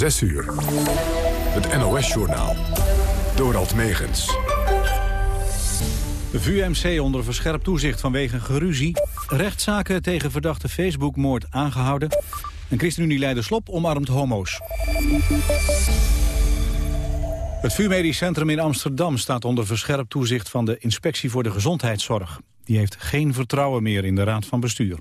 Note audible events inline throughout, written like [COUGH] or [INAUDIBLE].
6 uur. Het NOS-journaal. Dorald Megens. De VUMC onder verscherpt toezicht vanwege geruzie. Rechtszaken tegen verdachte Facebook-moord aangehouden. En ChristenUnie-leider Slop omarmt homo's. Het VU Centrum in Amsterdam staat onder verscherpt toezicht van de Inspectie voor de Gezondheidszorg. Die heeft geen vertrouwen meer in de Raad van Bestuur.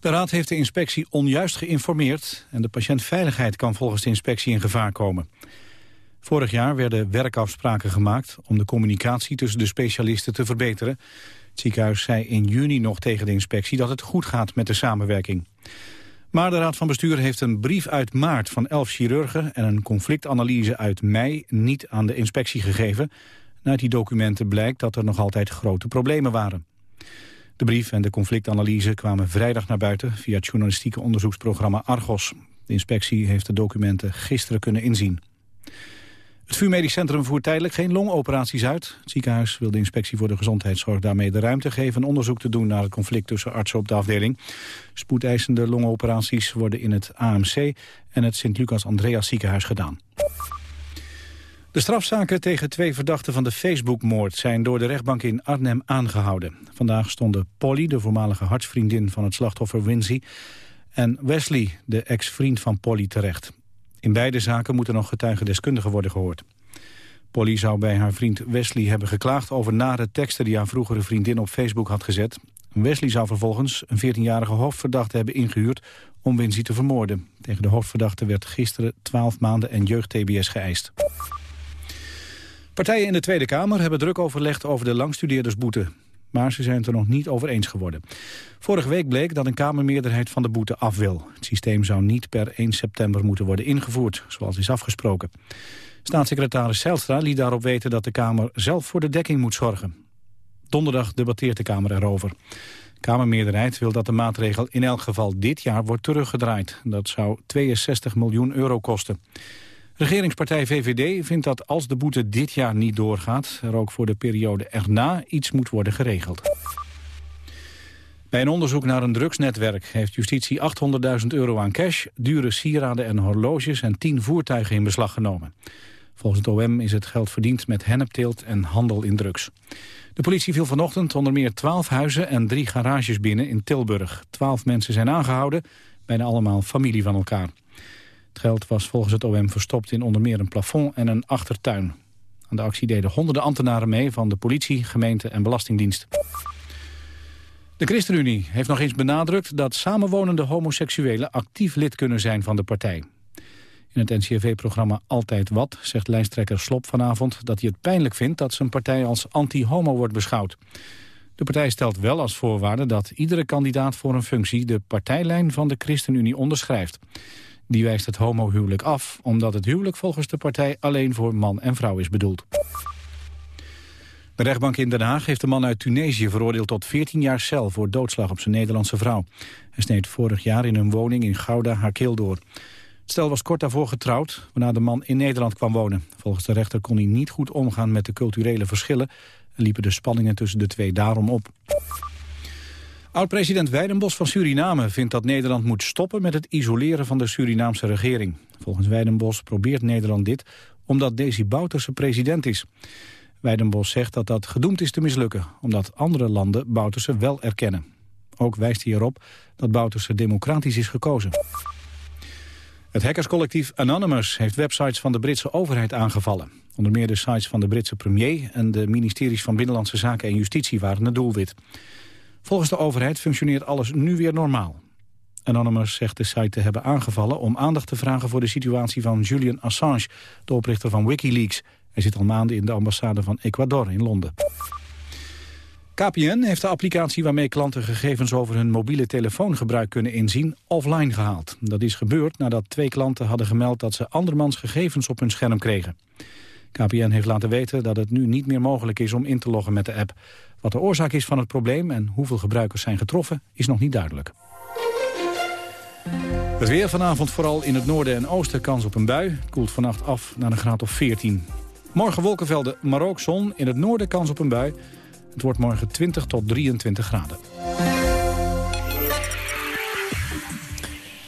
De Raad heeft de inspectie onjuist geïnformeerd en de patiëntveiligheid kan volgens de inspectie in gevaar komen. Vorig jaar werden werkafspraken gemaakt om de communicatie tussen de specialisten te verbeteren. Het ziekenhuis zei in juni nog tegen de inspectie dat het goed gaat met de samenwerking. Maar de Raad van Bestuur heeft een brief uit maart van elf chirurgen... en een conflictanalyse uit mei niet aan de inspectie gegeven. uit die documenten blijkt dat er nog altijd grote problemen waren. De brief en de conflictanalyse kwamen vrijdag naar buiten... via het journalistieke onderzoeksprogramma Argos. De inspectie heeft de documenten gisteren kunnen inzien. Het VU Centrum voert tijdelijk geen longoperaties uit. Het ziekenhuis wil de inspectie voor de gezondheidszorg daarmee de ruimte geven... een onderzoek te doen naar het conflict tussen artsen op de afdeling. Spoedeisende longoperaties worden in het AMC en het Sint-Lucas-Andreas ziekenhuis gedaan. De strafzaken tegen twee verdachten van de Facebook-moord zijn door de rechtbank in Arnhem aangehouden. Vandaag stonden Polly, de voormalige hartsvriendin van het slachtoffer Wincy, en Wesley, de ex-vriend van Polly, terecht. In beide zaken moeten nog getuigendeskundigen worden gehoord. Polly zou bij haar vriend Wesley hebben geklaagd over nare teksten die haar vroegere vriendin op Facebook had gezet. Wesley zou vervolgens een 14-jarige hoofdverdachte hebben ingehuurd om Wincy te vermoorden. Tegen de hoofdverdachte werd gisteren 12 maanden en jeugd-TBS geëist. Partijen in de Tweede Kamer hebben druk overlegd over de langstudeerdersboete. Maar ze zijn het er nog niet over eens geworden. Vorige week bleek dat een Kamermeerderheid van de boete af wil. Het systeem zou niet per 1 september moeten worden ingevoerd, zoals is afgesproken. Staatssecretaris Zijlstra liet daarop weten dat de Kamer zelf voor de dekking moet zorgen. Donderdag debatteert de Kamer erover. De Kamermeerderheid wil dat de maatregel in elk geval dit jaar wordt teruggedraaid. Dat zou 62 miljoen euro kosten. Regeringspartij VVD vindt dat als de boete dit jaar niet doorgaat... er ook voor de periode erna iets moet worden geregeld. Bij een onderzoek naar een drugsnetwerk heeft justitie 800.000 euro aan cash... dure sieraden en horloges en 10 voertuigen in beslag genomen. Volgens het OM is het geld verdiend met hennepteelt en handel in drugs. De politie viel vanochtend onder meer 12 huizen en drie garages binnen in Tilburg. 12 mensen zijn aangehouden, bijna allemaal familie van elkaar. Het geld was volgens het OM verstopt in onder meer een plafond en een achtertuin. Aan de actie deden honderden ambtenaren mee van de politie, gemeente en belastingdienst. De ChristenUnie heeft nog eens benadrukt dat samenwonende homoseksuelen actief lid kunnen zijn van de partij. In het NCRV-programma Altijd Wat zegt lijsttrekker Slop vanavond dat hij het pijnlijk vindt dat zijn partij als anti-homo wordt beschouwd. De partij stelt wel als voorwaarde dat iedere kandidaat voor een functie de partijlijn van de ChristenUnie onderschrijft. Die wijst het homohuwelijk af, omdat het huwelijk volgens de partij alleen voor man en vrouw is bedoeld. De rechtbank in Den Haag heeft de man uit Tunesië veroordeeld tot 14 jaar cel voor doodslag op zijn Nederlandse vrouw. Hij sneed vorig jaar in een woning in Gouda haar keel door. Het stel was kort daarvoor getrouwd, waarna de man in Nederland kwam wonen. Volgens de rechter kon hij niet goed omgaan met de culturele verschillen... en liepen de spanningen tussen de twee daarom op. Oud-president Weidenbos van Suriname vindt dat Nederland moet stoppen met het isoleren van de Surinaamse regering. Volgens Weidenbos probeert Nederland dit omdat Desi Bouterse president is. Weidenbos zegt dat dat gedoemd is te mislukken, omdat andere landen Bouterse wel erkennen. Ook wijst hij erop dat Bouterse democratisch is gekozen. Het hackerscollectief Anonymous heeft websites van de Britse overheid aangevallen. Onder meer de sites van de Britse premier en de ministeries van Binnenlandse Zaken en Justitie waren het doelwit. Volgens de overheid functioneert alles nu weer normaal. Anonymous zegt de site te hebben aangevallen om aandacht te vragen voor de situatie van Julian Assange, de oprichter van Wikileaks. Hij zit al maanden in de ambassade van Ecuador in Londen. KPN heeft de applicatie waarmee klanten gegevens over hun mobiele telefoongebruik kunnen inzien offline gehaald. Dat is gebeurd nadat twee klanten hadden gemeld dat ze andermans gegevens op hun scherm kregen. KPN heeft laten weten dat het nu niet meer mogelijk is om in te loggen met de app. Wat de oorzaak is van het probleem en hoeveel gebruikers zijn getroffen is nog niet duidelijk. Het weer vanavond vooral in het noorden en oosten kans op een bui. Het koelt vannacht af naar een graad of 14. Morgen wolkenvelden, maar ook zon. In het noorden kans op een bui. Het wordt morgen 20 tot 23 graden.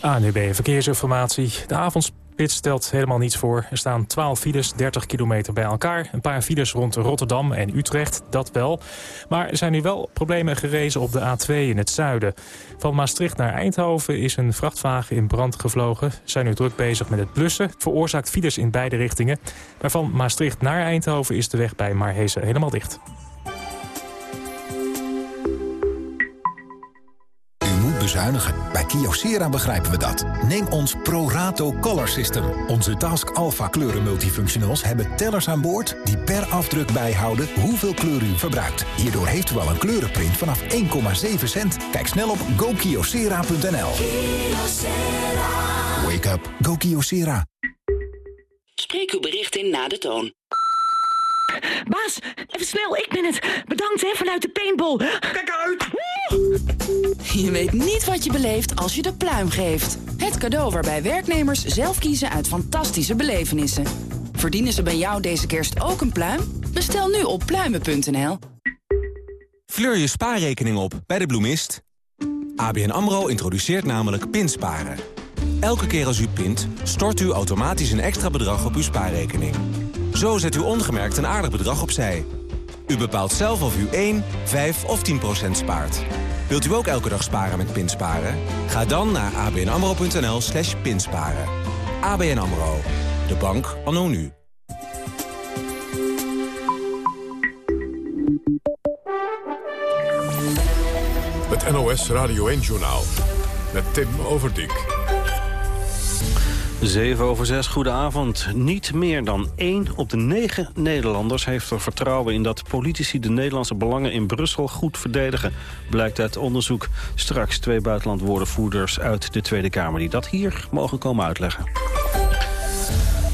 ANUB Verkeersinformatie. De avond avondspits stelt helemaal niets voor. Er staan 12 files, 30 kilometer bij elkaar. Een paar files rond Rotterdam en Utrecht, dat wel. Maar er zijn nu wel problemen gerezen op de A2 in het zuiden. Van Maastricht naar Eindhoven is een vrachtwagen in brand gevlogen. Ze zijn nu druk bezig met het blussen. Het veroorzaakt files in beide richtingen. Maar van Maastricht naar Eindhoven is de weg bij Marhezen helemaal dicht. Bezuinigen. Bij Kyocera begrijpen we dat. Neem ons ProRato Color System. Onze Task Alpha kleuren multifunctionals hebben tellers aan boord... die per afdruk bijhouden hoeveel kleur u verbruikt. Hierdoor heeft u al een kleurenprint vanaf 1,7 cent. Kijk snel op gokyocera.nl. Wake up. Go Kyocera. Spreek uw bericht in na de toon. Baas, even snel, ik ben het. Bedankt hè, vanuit de paintball. Kijk uit! Je weet niet wat je beleeft als je de pluim geeft. Het cadeau waarbij werknemers zelf kiezen uit fantastische belevenissen. Verdienen ze bij jou deze kerst ook een pluim? Bestel nu op pluimen.nl. Fleur je spaarrekening op bij de bloemist. ABN AMRO introduceert namelijk pinsparen. Elke keer als u pint, stort u automatisch een extra bedrag op uw spaarrekening. Zo zet u ongemerkt een aardig bedrag opzij. U bepaalt zelf of u 1, 5 of 10 procent spaart. Wilt u ook elke dag sparen met Pinsparen? Ga dan naar abnamro.nl slash pinsparen. ABN AMRO, de bank anno nu. Het NOS Radio 1-journaal met Tim Overdijk. 7 over 6, goedenavond. Niet meer dan 1 op de 9 Nederlanders heeft er vertrouwen in dat politici de Nederlandse belangen in Brussel goed verdedigen. Blijkt uit onderzoek. Straks twee buitenlandwoordenvoerders uit de Tweede Kamer die dat hier mogen komen uitleggen.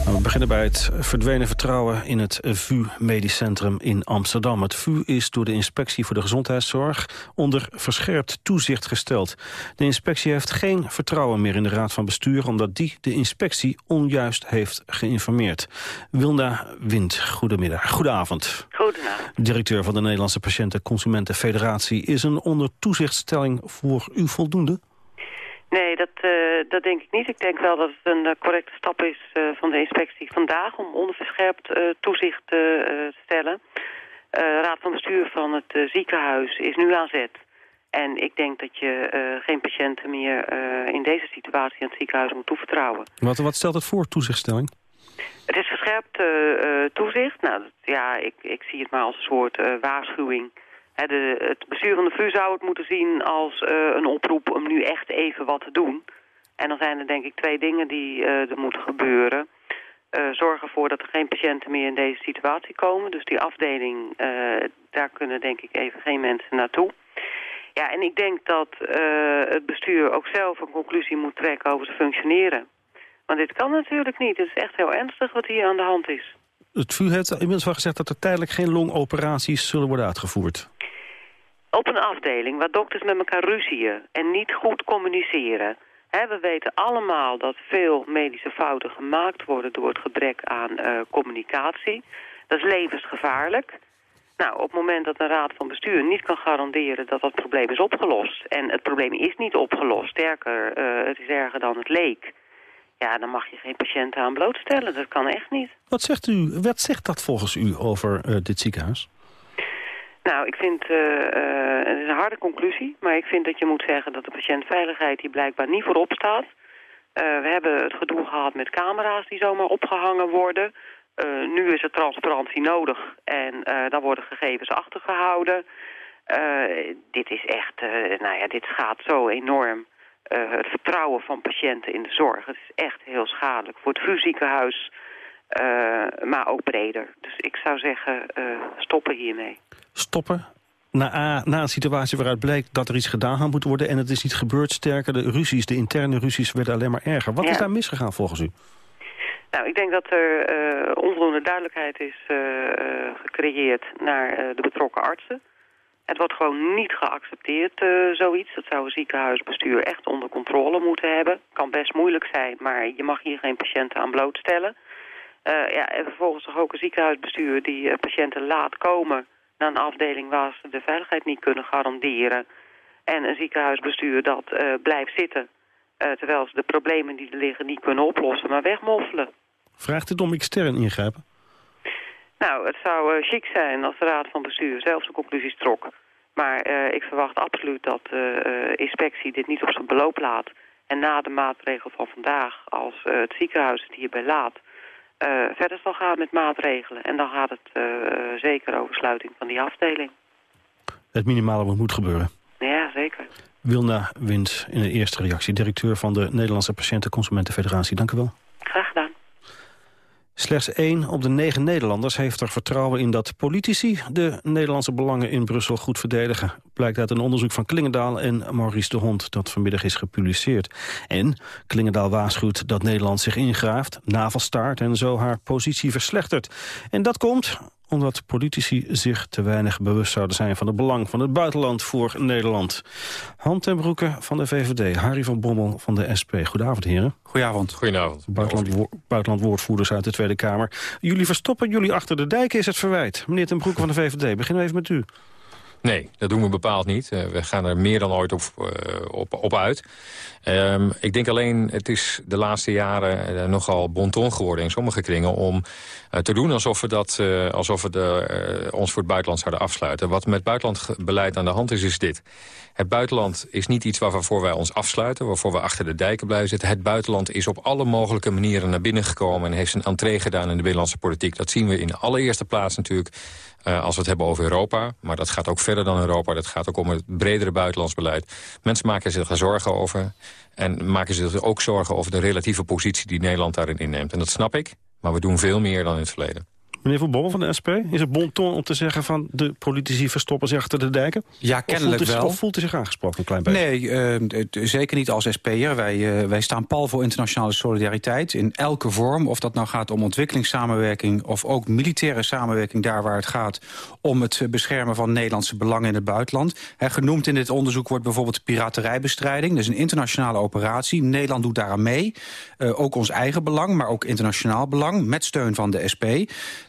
We beginnen bij het verdwenen vertrouwen in het VU Medisch Centrum in Amsterdam. Het VU is door de Inspectie voor de Gezondheidszorg onder verscherpt toezicht gesteld. De inspectie heeft geen vertrouwen meer in de Raad van Bestuur... omdat die de inspectie onjuist heeft geïnformeerd. Wilda Wind, goedemiddag. Goedenavond. Goedenavond. Directeur van de Nederlandse Patiënten Consumenten Federatie. Is een onder toezichtstelling voor u voldoende? Nee, dat, uh, dat denk ik niet. Ik denk wel dat het een uh, correcte stap is uh, van de inspectie vandaag... om onderverscherpt toezicht te stellen. de raad van bestuur van het ziekenhuis is nu aan zet. En ik denk dat je geen patiënten meer in deze situatie aan het ziekenhuis moet toevertrouwen. Wat, wat stelt het voor, toezichtstelling? Het is verscherpt toezicht. Nou, dat, ja, ik, ik zie het maar als een soort waarschuwing het bestuur van de VU zou het moeten zien als uh, een oproep om nu echt even wat te doen. En dan zijn er denk ik twee dingen die uh, er moeten gebeuren. Uh, zorg ervoor dat er geen patiënten meer in deze situatie komen. Dus die afdeling, daar kunnen denk ik even geen mensen naartoe. Ja, en ik denk dat het bestuur ook zelf een conclusie moet trekken over zijn functioneren. Want dit kan natuurlijk niet. Het is echt heel ernstig wat hier aan de hand is. Het VU heeft inmiddels wel gezegd dat er tijdelijk geen longoperaties zullen worden uitgevoerd op een afdeling waar dokters met elkaar ruzieën en niet goed communiceren. we weten allemaal dat veel medische fouten gemaakt worden door het gebrek aan uh, communicatie. Dat is levensgevaarlijk. Nou, op het moment dat een raad van bestuur niet kan garanderen dat dat probleem is opgelost... en het probleem is niet opgelost, sterker, uh, het is erger dan het leek... ja, dan mag je geen patiënten aan blootstellen. Dat kan echt niet. Wat zegt, u, wat zegt dat volgens u over uh, dit ziekenhuis? Nou, ik vind, uh, uh, het is een harde conclusie, maar ik vind dat je moet zeggen dat de patiëntveiligheid hier blijkbaar niet voorop staat. We hebben het gedoe gehad met camera's die zomaar opgehangen worden. nu is er transparantie nodig en daar worden gegevens achtergehouden. dit is echt, nou ja, dit schaadt zo enorm het vertrouwen van patiënten in de zorg. Het is echt heel schadelijk voor het VU-ziekenhuis, maar ook breder. Dus ik zou zeggen, stoppen hiermee stoppen na, na een situatie waaruit bleek dat er iets gedaan had moeten worden... en het is niet gebeurd. Sterker, de ruzies, de interne ruzies werden alleen maar erger. Wat is daar misgegaan volgens u? Nou, ik denk dat er uh, onvoldoende duidelijkheid is uh, gecreëerd naar de betrokken artsen. Het wordt gewoon niet geaccepteerd, zoiets. Dat zou een ziekenhuisbestuur echt onder controle moeten hebben. Kan best moeilijk zijn, maar je mag hier geen patiënten aan blootstellen. ja, en vervolgens toch ook een ziekenhuisbestuur die patiënten laat komen naar een afdeling waar ze de veiligheid niet kunnen garanderen. En een ziekenhuisbestuur dat blijft zitten terwijl ze de problemen die er liggen niet kunnen oplossen, maar wegmoffelen. Vraagt het om extern ingrijpen? Nou, het zou chic zijn als de Raad van Bestuur zelf zijn conclusies trok. Maar ik verwacht absoluut dat de inspectie dit niet op zijn beloop laat. En na de maatregel van vandaag, als het ziekenhuis het hierbij laat... verder zal gaan met maatregelen. En dan gaat het zeker over sluiting van die afdeling. Het minimale moet gebeuren. Ja, zeker. Wilna Wind in de eerste reactie, directeur van de Nederlandse Patiënten Consumentenfederatie. Dank u wel. Graag gedaan. Slechts één op de negen Nederlanders heeft er vertrouwen in dat politici de Nederlandse belangen in Brussel goed verdedigen. Blijkt uit een onderzoek van Klingendaal en Maurice de Hond dat vanmiddag is gepubliceerd. En Klingendaal waarschuwt dat Nederland zich ingraaft, navelstaart en zo haar positie verslechtert. En dat komt omdat politici zich te weinig bewust zouden zijn van het belang van het buitenland voor Nederland. Hand ten broeke van de VVD, Harry van Bommel van de SP. Goedenavond, heren. Goedenavond. Goedenavond. Buitenland, buitenlandwoordvoerders uit de Tweede Kamer. Jullie verstoppen jullie achter de dijken, is het verwijt. Meneer ten broeke van de VVD, beginnen we even met u. Nee, dat doen we bepaald niet. Uh, we gaan er meer dan ooit op, uh, op, op uit. Um, ik denk alleen, het is de laatste jaren uh, nogal bonton geworden in sommige kringen... om te doen alsof we, dat, alsof we de, ons voor het buitenland zouden afsluiten. Wat met buitenlandbeleid aan de hand is, is dit. Het buitenland is niet iets waarvoor wij ons afsluiten... waarvoor we achter de dijken blijven zitten. Het buitenland is op alle mogelijke manieren naar binnen gekomen... en heeft zijn entree gedaan in de binnenlandse politiek. Dat zien we in de allereerste plaats natuurlijk uh, als we het hebben over Europa. Maar dat gaat ook verder dan Europa. Dat gaat ook om het bredere buitenlands beleid. Mensen maken zich er zorgen over. En maken zich ook zorgen over de relatieve positie die Nederland daarin inneemt. En dat snap ik. Maar we doen veel meer dan in het verleden. Meneer Van Bommel van de SP, is het bon ton om te zeggen van de politici verstoppen zich achter de dijken? Ja, kennelijk of wel. Of voelt u zich aangesproken een klein beetje? Nee, uh, zeker niet als SP'er. Wij, uh, wij staan pal voor internationale solidariteit in elke vorm. Of dat nou gaat om ontwikkelingssamenwerking of ook militaire samenwerking daar waar het gaat om het beschermen van Nederlandse belangen in het buitenland. He, genoemd in dit onderzoek wordt bijvoorbeeld piraterijbestrijding. Dat is een internationale operatie. Nederland doet daaraan mee. Uh, ook ons eigen belang, maar ook internationaal belang met steun van de SP.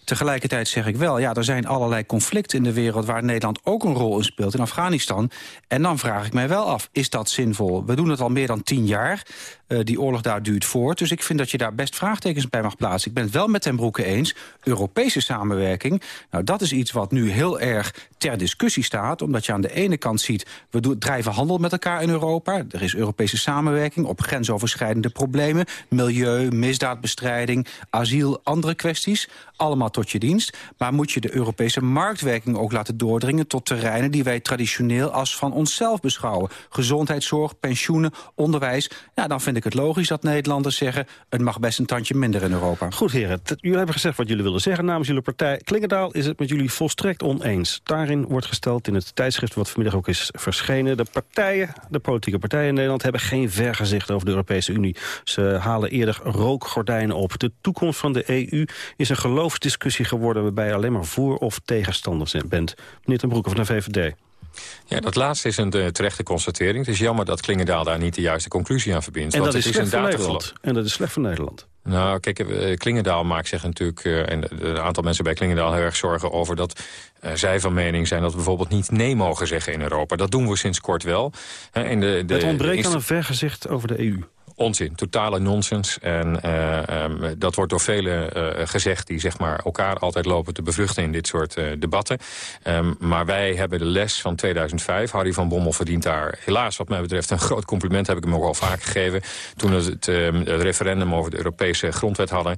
Tegelijkertijd zeg ik wel, ja, er zijn allerlei conflicten in de wereld... waar Nederland ook een rol in speelt, in Afghanistan. En dan vraag ik mij wel af, is dat zinvol? We doen het al meer dan tien jaar. Uh, die oorlog daar duurt voort. Dus ik vind dat je daar best vraagtekens bij mag plaatsen. Ik ben het wel met ten broeke eens. Europese samenwerking, nou dat is iets wat nu heel erg ter discussie staat. Omdat je aan de ene kant ziet, we drijven handel met elkaar in Europa. Er is Europese samenwerking op grensoverschrijdende problemen. Milieu, misdaadbestrijding, asiel, andere kwesties. Allemaal je dienst. Maar moet je de Europese marktwerking ook laten doordringen... tot terreinen die wij traditioneel als van onszelf beschouwen. Gezondheidszorg, pensioenen, onderwijs. Ja, dan vind ik het logisch dat Nederlanders zeggen... het mag best een tandje minder in Europa. Goed, heren. Jullie hebben gezegd wat jullie willen zeggen namens jullie partij. Klingendaal is het met jullie volstrekt oneens. Daarin wordt gesteld in het tijdschrift wat vanmiddag ook is verschenen... de partijen, de politieke partijen in Nederland... hebben geen vergezicht over de Europese Unie. Ze halen eerder rookgordijnen op. De toekomst van de EU is een geloofsdiscussie geworden... waarbij je alleen maar voor- of tegenstanders bent. Meneer ten Broeke van de VVD. Ja, dat laatste is een uh, terechte constatering. Het is jammer dat Klingendaal daar niet de juiste conclusie aan verbindt. En dat is, is slecht voor Nederland. En dat is slecht voor Nederland. Nou, kijk, uh, Klingendaal maakt zich natuurlijk... Uh, en een aantal mensen bij Klingendaal heel erg zorgen over... dat uh, zij van mening zijn dat we bijvoorbeeld niet nee mogen zeggen in Europa. Dat doen we sinds kort wel. en de, de, het ontbreekt aan een vergezicht over de EU onzin, totale nonsens. En uh, um, dat wordt door velen uh, gezegd die zeg maar, elkaar altijd lopen te bevruchten in dit soort uh, debatten. Um, maar wij hebben de les van 2005. Harry van Bommel verdient daar helaas wat mij betreft een groot compliment. Heb ik hem ook al vaak gegeven. Toen we het, um, het, referendum over de Europese grondwet hadden...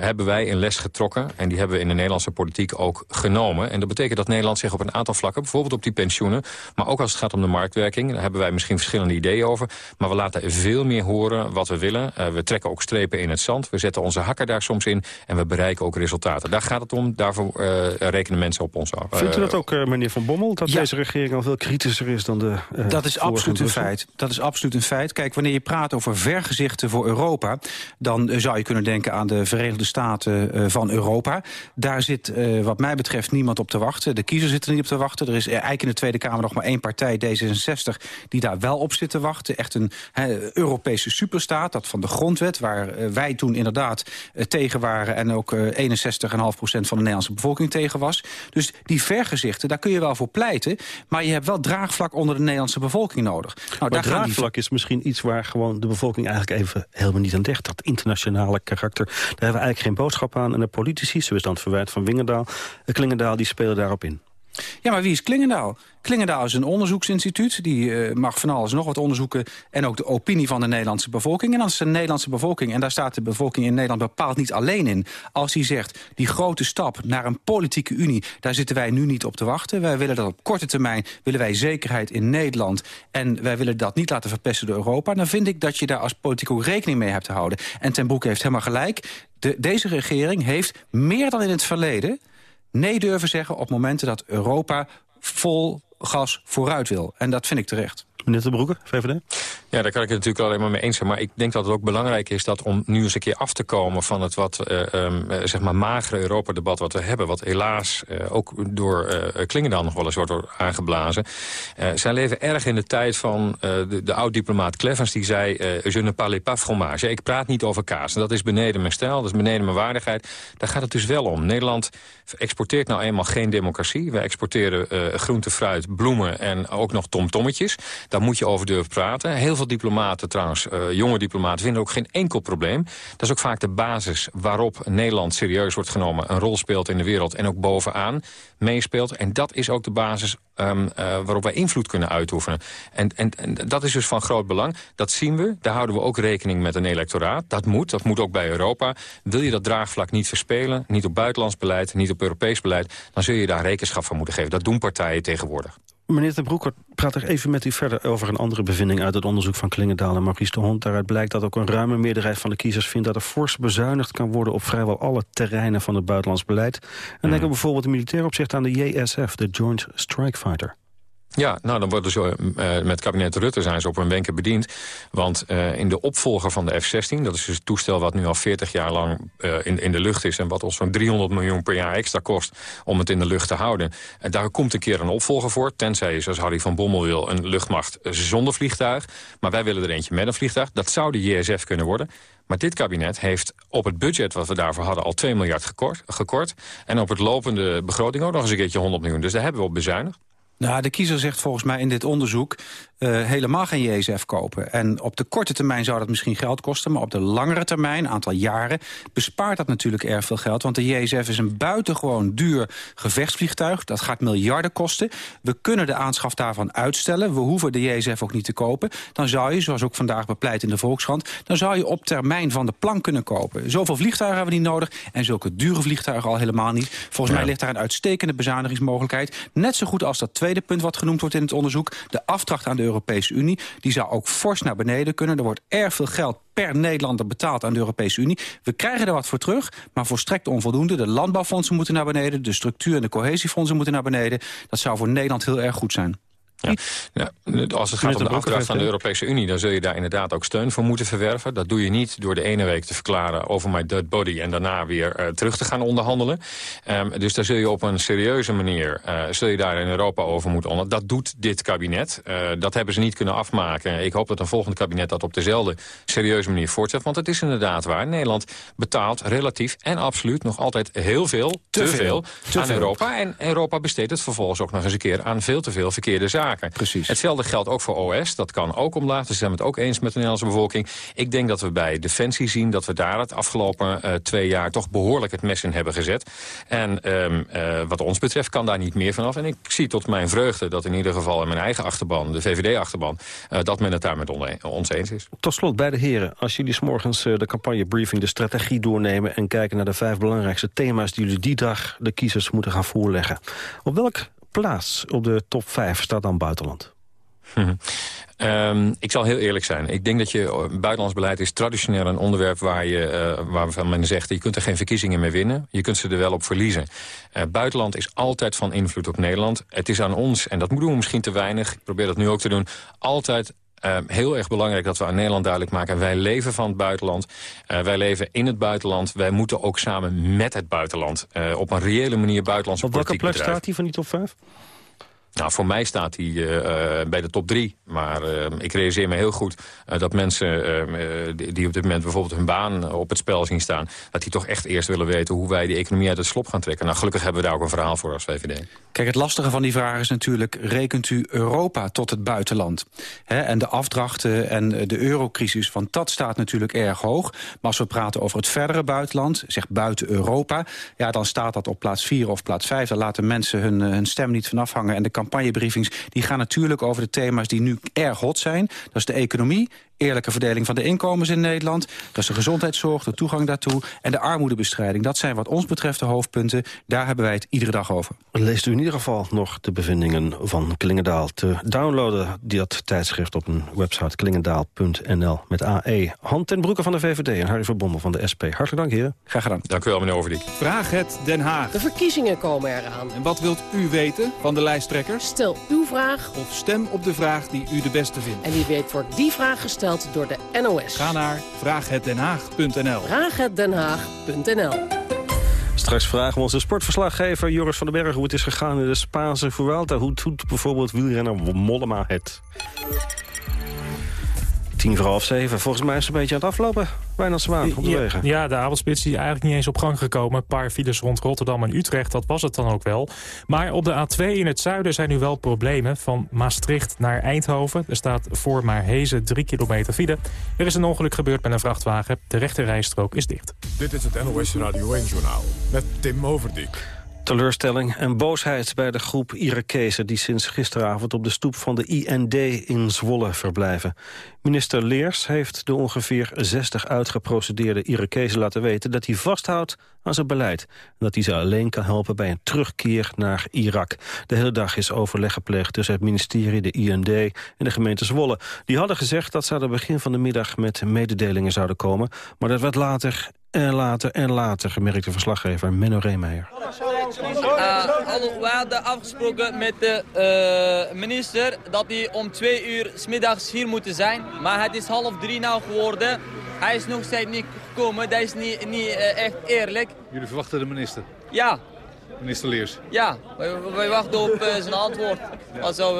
hebben wij een les getrokken. En die hebben we in de Nederlandse politiek ook genomen. En dat betekent dat Nederland zich op een aantal vlakken... bijvoorbeeld op die pensioenen, maar ook als het gaat om de marktwerking... daar hebben wij misschien verschillende ideeën over. Maar we laten veel meer horen wat we willen. Uh, we trekken ook strepen in het zand. We zetten onze hakken daar soms in. En we bereiken ook resultaten. Daar gaat het om. Daarvoor uh, rekenen mensen op ons af. Vindt u dat ook, uh, meneer Van Bommel? Dat ja. deze regering al veel kritischer is dan de Dat is absoluut een feit. Dat is absoluut een feit. Kijk, wanneer je praat over vergezichten voor Europa... dan zou je kunnen denken aan de Verenigde Staten van Europa. Daar zit wat mij betreft niemand op te wachten. De kiezer zit er niet op te wachten. Er is eigenlijk in de Tweede Kamer nog maar één partij, D66... die daar wel op zit te wachten. Echt een... He, Europese superstaat, dat van de grondwet... waar wij toen inderdaad tegen waren... en ook 61,5% van de Nederlandse bevolking tegen was. Dus die vergezichten, daar kun je wel voor pleiten... maar je hebt wel draagvlak onder de Nederlandse bevolking nodig. Nou, maar daar draagvlak is misschien iets waar gewoon de bevolking eigenlijk even helemaal niet aan degt. Dat internationale karakter, daar hebben we eigenlijk geen boodschap aan. En de politici, zoals dan verwijt van Wingendaal, Klingendaal, die spelen daarop in. Ja, maar wie is Klingendaal? Klingendaal is een onderzoeksinstituut. Die uh, mag van alles nog wat onderzoeken. En ook de opinie van de Nederlandse bevolking. En als de Nederlandse bevolking, en daar staat de bevolking in Nederland bepaald niet alleen in. Als hij zegt, die grote stap naar een politieke unie, daar zitten wij nu niet op te wachten. Wij willen dat op korte termijn, willen wij zekerheid in Nederland. En wij willen dat niet laten verpesten door Europa. Dan vind ik dat je daar als politiek rekening mee hebt te houden. En Ten Broeke heeft helemaal gelijk. De, deze regering heeft meer dan in het verleden nee durven zeggen op momenten dat Europa vol gas vooruit wil. En dat vind ik terecht. Meneer de Broeke, VVD? Ja, daar kan ik het natuurlijk alleen maar mee eens zijn. Maar ik denk dat het ook belangrijk is dat om nu eens een keer af te komen... van het wat uh, um, zeg maar magere Europa-debat wat we hebben... wat helaas uh, ook door uh, Klingendaal nog wel eens wordt aangeblazen. zij leven erg in de tijd van de, de oud-diplomaat Clevens... die zei, je ne parle pas fromage. Ik praat niet over kaas. Dat is beneden mijn stijl, dat is beneden mijn waardigheid. Daar gaat het dus wel om. Nederland exporteert nou eenmaal geen democratie. Wij exporteren groente, fruit, bloemen en ook nog tomtommetjes. Daar moet je over durven praten. Heel veel diplomaten trouwens, uh, jonge diplomaten, vinden ook geen enkel probleem. Dat is ook vaak de basis waarop Nederland serieus wordt genomen... een rol speelt in de wereld en ook bovenaan meespeelt. En dat is ook de basis um, uh, waarop wij invloed kunnen uitoefenen. En, en, en, dat is dus van groot belang. Dat zien we. Daar houden we ook rekening met een electoraat. Dat moet. Dat moet ook bij Europa. Wil je dat draagvlak niet verspelen, niet op buitenlands beleid... niet op Europees beleid, dan zul je daar rekenschap van moeten geven. Dat doen partijen tegenwoordig. Meneer de Broek, praat er even met u verder over een andere bevinding uit het onderzoek van Klingendaal en Maurice de Hond. Daaruit blijkt dat ook een ruime meerderheid van de kiezers vindt dat er fors bezuinigd kan worden op vrijwel alle terreinen van het buitenlands beleid. En denk bijvoorbeeld de militair opzicht aan de JSF, de Joint Strike Fighter. Ja, nou dan worden ze uh, met kabinet Rutte zijn ze op hun wenken bediend. Want uh, in de opvolger van de F-16, dat is dus het toestel wat nu al 40 jaar lang in, in de lucht is... en wat ons zo'n 300 miljoen per jaar extra kost om het in de lucht te houden. En daar komt een keer een opvolger voor, tenzij je, zoals Harry van Bommel wil... een luchtmacht zonder vliegtuig. Maar wij willen er eentje met een vliegtuig. Dat zou de JSF kunnen worden. Maar dit kabinet heeft op het budget wat we daarvoor hadden... al 2 miljard gekort, gekort. En op het lopende begroting ook nog eens een keertje 100 miljoen. Dus daar hebben we op bezuinigd. Nou, de kiezer zegt volgens mij in dit onderzoek uh, helemaal geen JSF kopen. En op de korte termijn zou dat misschien geld kosten... maar op de langere termijn, een aantal jaren, bespaart dat natuurlijk erg veel geld. Want de JSF is een buitengewoon duur gevechtsvliegtuig. Dat gaat miljarden kosten. We kunnen de aanschaf daarvan uitstellen. We hoeven de JSF ook niet te kopen. Dan zou je, zoals ook vandaag bepleit in de Volkskrant... dan zou je op termijn van de plank kunnen kopen. Zoveel vliegtuigen hebben we niet nodig. En zulke dure vliegtuigen al helemaal niet. Volgens mij ligt daar een uitstekende bezuinigingsmogelijkheid. Net zo goed als dat tweede punt wat genoemd wordt in het onderzoek. De afdracht aan de Europese Unie. Die zou ook fors naar beneden kunnen. Er wordt erg veel geld per Nederlander betaald aan de Europese Unie. We krijgen er wat voor terug, maar volstrekt onvoldoende. De landbouwfondsen moeten naar beneden, de structuur- en de cohesiefondsen moeten naar beneden. Dat zou voor Nederland heel erg goed zijn. Ja. als het gaat om de afdracht van de Europese Unie... dan zul je daar inderdaad ook steun voor moeten verwerven. Dat doe je niet door de ene week te verklaren over my dead body... en daarna weer uh, terug te gaan onderhandelen. Um, dus daar zul je op een serieuze manier... Uh, zul je daar in Europa over moeten onderhandelen. Dat doet dit kabinet. Uh, dat hebben ze niet kunnen afmaken. Ik hoop dat een volgend kabinet dat op dezelfde serieuze manier voortzet. Want het is inderdaad waar. Nederland betaalt relatief en absoluut nog altijd heel veel, te, veel, veel, aan Europa. En Europa besteedt het vervolgens ook nog eens een keer... aan veel te veel verkeerde zaken. Precies. Hetzelfde geldt ook voor OS. Dat kan ook omlaag. Dus zijn we het ook eens met de Nederlandse bevolking. Ik denk dat we bij Defensie zien dat we daar het afgelopen uh, twee jaar... toch behoorlijk het mes in hebben gezet. En um, uh, wat ons betreft kan daar niet meer vanaf. En ik zie tot mijn vreugde dat in ieder geval in mijn eigen achterban... de VVD-achterban, uh, dat men het daar met ons eens is. Tot slot, beide heren. Als jullie s morgens de campagnebriefing, de strategie doornemen... en kijken naar de vijf belangrijkste thema's... die jullie die dag de kiezers moeten gaan voorleggen. Op welk plaats op de top 5 staat dan buitenland? Um, ik zal heel eerlijk zijn. Ik denk dat je eh, buitenlands beleid is traditioneel een onderwerp waar je, uh, waarvan men zegt, je kunt er geen verkiezingen mee winnen. Je kunt ze er wel op verliezen. Uh, buitenland is altijd van invloed op Nederland. Het is aan ons, en dat doen we misschien te weinig, ik probeer dat nu ook te doen, altijd uh, heel erg belangrijk dat we aan Nederland duidelijk maken... wij leven van het buitenland, uh, wij leven in het buitenland... wij moeten ook samen met het buitenland uh, op een reële manier buitenlandse Op welke plek staat hij van die top 5? Nou, voor mij staat hij uh, bij de top drie. Maar uh, ik realiseer me heel goed dat mensen die op dit moment bijvoorbeeld hun baan op het spel zien staan... dat die toch echt eerst willen weten hoe wij die economie uit het slop gaan trekken. Nou, gelukkig hebben we daar ook een verhaal voor als VVD. Kijk, het lastige van die vraag is natuurlijk... rekent u Europa tot het buitenland? En de afdrachten en de eurocrisis, want dat staat natuurlijk erg hoog. Maar als we praten over het verdere buitenland, zeg buiten Europa... ja, dan staat dat op plaats 4 of plaats 5. Daar laten mensen hun, hun stem niet van afhangen. En de campagnebriefings die gaan natuurlijk over de thema's die nu erg hot zijn. Dat is de economie, eerlijke verdeling van de inkomens in Nederland. Dat is de gezondheidszorg, de toegang daartoe en de armoedebestrijding. Dat zijn wat ons betreft de hoofdpunten. Daar hebben wij het iedere dag over. Leest u in ieder geval nog de bevindingen van Klingendaal te downloaden. Dat tijdschrift op een website klingendaal.nl met AE. Hand ten broeke van de VVD en Harry Verbommel van de SP. Hartelijk dank, heren. Graag gedaan. Dank u wel, meneer Overdiek. Vraag het Den Haag. De verkiezingen komen eraan. En wat wilt u weten van de lijsttrekkers? Stel uw vraag. Of stem op de vraag die u de beste vindt. En wie weet wordt die vraag gesteld door de NOS. Ga naar vraaghetdenhaag.nl. Vraaghetdenhaag.nl. Straks vragen we onze sportverslaggever Joris van den Berg... hoe het is gegaan in de Spaanse Vuelta. Hoe doet bijvoorbeeld wielrenner Mollema het? Tien voor half zeven. Volgens mij is het een beetje aan het aflopen. Bijna zwaan op de ja, wegen. Ja, de avondspits is eigenlijk niet eens op gang gekomen. Een paar files rond Rotterdam en Utrecht, dat was het dan ook wel. Maar op de A2 in het zuiden zijn nu wel problemen. Van Maastricht naar Eindhoven. Er staat voor Maarhezen 3 kilometer file. Er is een ongeluk gebeurd met een vrachtwagen. De rechte rijstrook is dicht. Dit is het NOS Radio 1-journaal met Tim Overdijk. Teleurstelling en boosheid bij de groep Irakezen... die sinds gisteravond op de stoep van de IND in Zwolle verblijven. Minister Leers heeft de ongeveer 60 uitgeprocedeerde Irakezen laten weten... dat hij vasthoudt aan zijn beleid. En dat hij ze alleen kan helpen bij een terugkeer naar Irak. De hele dag is overleg gepleegd tussen het ministerie, de IND en de gemeente Zwolle. Die hadden gezegd dat ze aan het begin van de middag met mededelingen zouden komen. Maar dat werd later en later en later, gemerkte verslaggever Menno Reemeijer. Uh, we hadden afgesproken met de uh, minister dat hij om twee uur s middags hier moet zijn. Maar het is half drie nou geworden. Hij is nog steeds niet gekomen. Dat is niet, niet uh, echt eerlijk. Jullie verwachten de minister? Ja. Minister Leers? Ja, wij, wij wachten op zijn antwoord. Ja. Zo,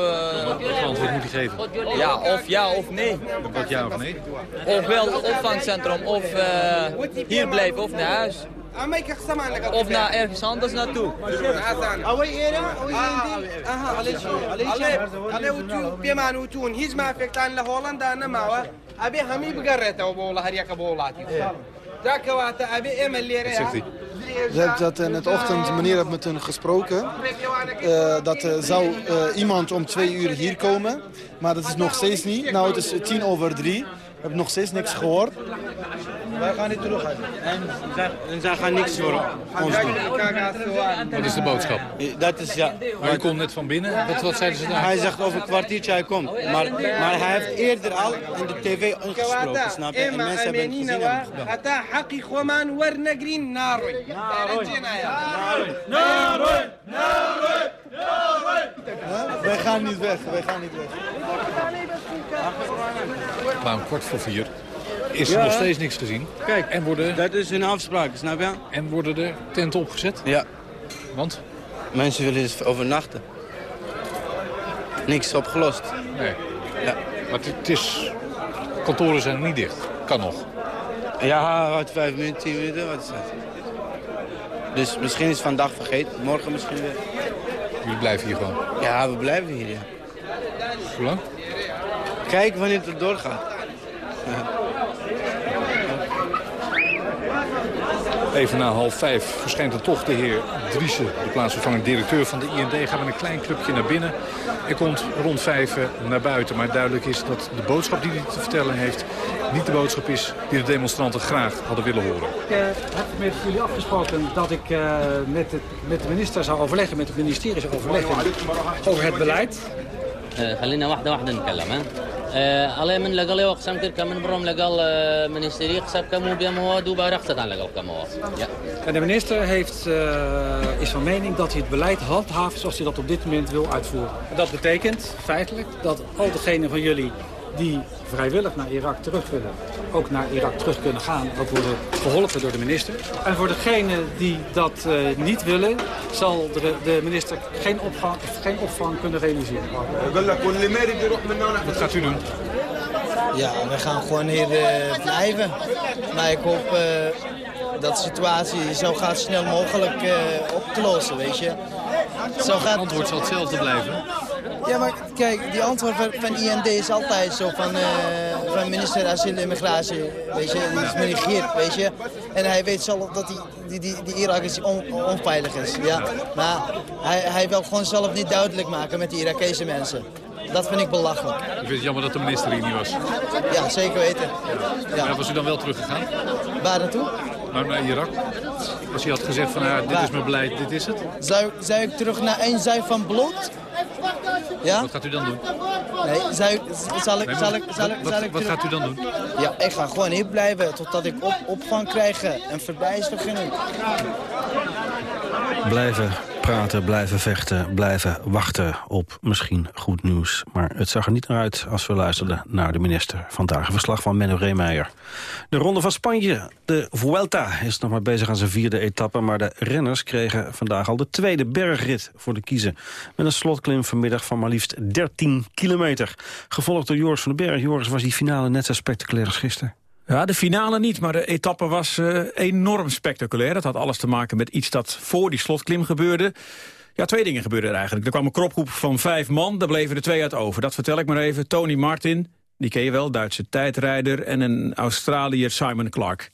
Wat antwoord moet hij geven? Ja, of ja of nee. Wat ja of nee? Ofwel het opvangcentrum, of hier blijven of naar huis. Of naar ergens anders naartoe. Ze hebben dat in het ochtend, meneer heeft met hun gesproken. Uh, dat uh, zou uh, iemand om twee uur hier komen. Maar dat is nog steeds niet. Nou, het is tien over drie. We hebben nog steeds niks gehoord. Wij gaan niet terug. En zij, en zij gaan niks voor ons doen. Wat is de boodschap? Dat is ja. Maar komt net van binnen. Wat, wat zeiden ze daar? Hij zegt over een kwartiertje hij komt. Maar, maar hij heeft eerder al in de tv ingesproken, snap je? En mensen hebben het gezien en Wij gaan niet weg, wij gaan niet weg. Maar om kwart voor vier is er ja. nog steeds niks gezien. Kijk, en worden... dat is een afspraak, snap je? En worden er tenten opgezet? Ja. Want? Mensen willen dus overnachten. Niks opgelost. Nee. Ja. Maar het is... Kantoren zijn niet dicht. Kan nog. Ja, wat vijf minuten, tien minuten, wat is dat? Dus misschien is vandaag vergeten, morgen misschien weer. Jullie blijven hier gewoon? Ja, we blijven hier, ja. Hoe lang? Kijk wanneer het doorgaat. Ja. Even na half vijf verschijnt er toch de heer Driessen, de plaatsvervangend directeur van de IND. Gaan we een klein clubje naar binnen. Hij komt rond vijf naar buiten. Maar duidelijk is dat de boodschap die hij te vertellen heeft... niet de boodschap is die de demonstranten graag hadden willen horen. Ik uh, heb met jullie afgesproken dat ik uh, met, het, met de minister zou overleggen... met het ministerie zou overleggen over het beleid. خلينا واحدة واحدة نتكلم على من لقال اقسام تركا من برم لقال منستري قسم كم بيا مواد وبارخت aan لقال كم ja. En de minister heeft, uh, is van mening dat hij het beleid handhaaft zoals hij dat op dit moment wil uitvoeren. Dat betekent feitelijk dat al degenen van jullie die vrijwillig naar Irak terug willen, ook naar Irak terug kunnen gaan. Ook worden geholpen door de minister. En voor degenen die dat uh, niet willen, zal de, de minister geen opvang, geen opvang kunnen realiseren. Wat gaat u doen? Ja, we gaan gewoon hier uh, blijven. Maar ik hoop uh, dat de situatie zo gaat snel mogelijk uh, op te lossen, weet je. Zo gaat... Het antwoord zal hetzelfde blijven. Ja, maar kijk, die antwoord van IND is altijd zo van, uh, van minister asiel en immigratie, weet je, die is weet je. En hij weet zelf dat die, die, die, die Irak is on, onveilig is, ja. Maar hij, hij wil gewoon zelf niet duidelijk maken met die Irakese mensen. Dat vind ik belachelijk. Ik vind het jammer dat de minister hier niet was. Ja, zeker weten. Ja. Maar was u dan wel teruggegaan? Waar naartoe? Nou, naar Irak. Als hij had gezegd van, ja, dit Waar? is mijn beleid, dit is het. Zou, zou ik terug naar één zij van bloed? Ja? Wat gaat u dan doen? Nee, zou, zal ik... Zal ik, zal ik, wat, zal ik wat gaat u dan doen? Ja, ik ga gewoon hier blijven totdat ik op, opvang krijg en verblijfsvergunning. Blijven praten, blijven vechten, blijven wachten op misschien goed nieuws. Maar het zag er niet naar uit als we luisterden naar de minister. Vandaag verslag van Menno Reemeijer. De Ronde van Spanje, de Vuelta, is nog maar bezig aan zijn vierde etappe... maar de renners kregen vandaag al de tweede bergrit voor de kiezen. Met een slotklim vanmiddag van maar liefst 13 kilometer. Gevolgd door Joris van den Berg. Joris, was die finale net zo spectaculair als gisteren? Ja, de finale niet, maar de etappe was uh, enorm spectaculair. Dat had alles te maken met iets dat voor die slotklim gebeurde. Ja, twee dingen gebeurden er eigenlijk. Er kwam een kropgroep van vijf man, daar bleven er twee uit over. Dat vertel ik maar even. Tony Martin, die ken je wel, Duitse tijdrijder... en een Australiër, Simon Clark.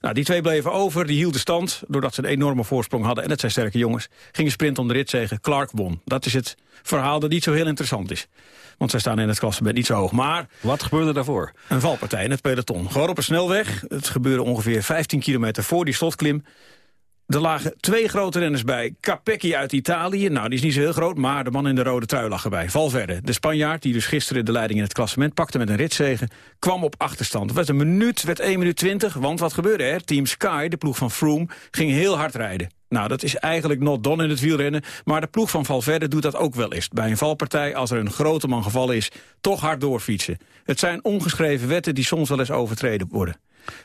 Nou, die twee bleven over, die hielden stand... doordat ze een enorme voorsprong hadden. En het zijn sterke jongens. Gingen sprint om de rit zeggen, Clark won. Dat is het verhaal dat niet zo heel interessant is. Want zij staan in het klassement niet zo hoog. Maar Wat gebeurde daarvoor? Een valpartij in het peloton. Gewoon op een snelweg. Het gebeurde ongeveer 15 kilometer voor die slotklim. Er lagen twee grote renners bij. Capecchi uit Italië, nou die is niet zo heel groot... maar de man in de rode trui lag erbij. Valverde, de Spanjaard, die dus gisteren de leiding in het klassement... pakte met een ritzegen, kwam op achterstand. Het werd een minuut, werd 1 minuut 20, want wat gebeurde er? Team Sky, de ploeg van Froome, ging heel hard rijden. Nou, dat is eigenlijk not done in het wielrennen. Maar de ploeg van Valverde doet dat ook wel eens. Bij een valpartij, als er een grote man gevallen is, toch hard doorfietsen. Het zijn ongeschreven wetten die soms wel eens overtreden worden.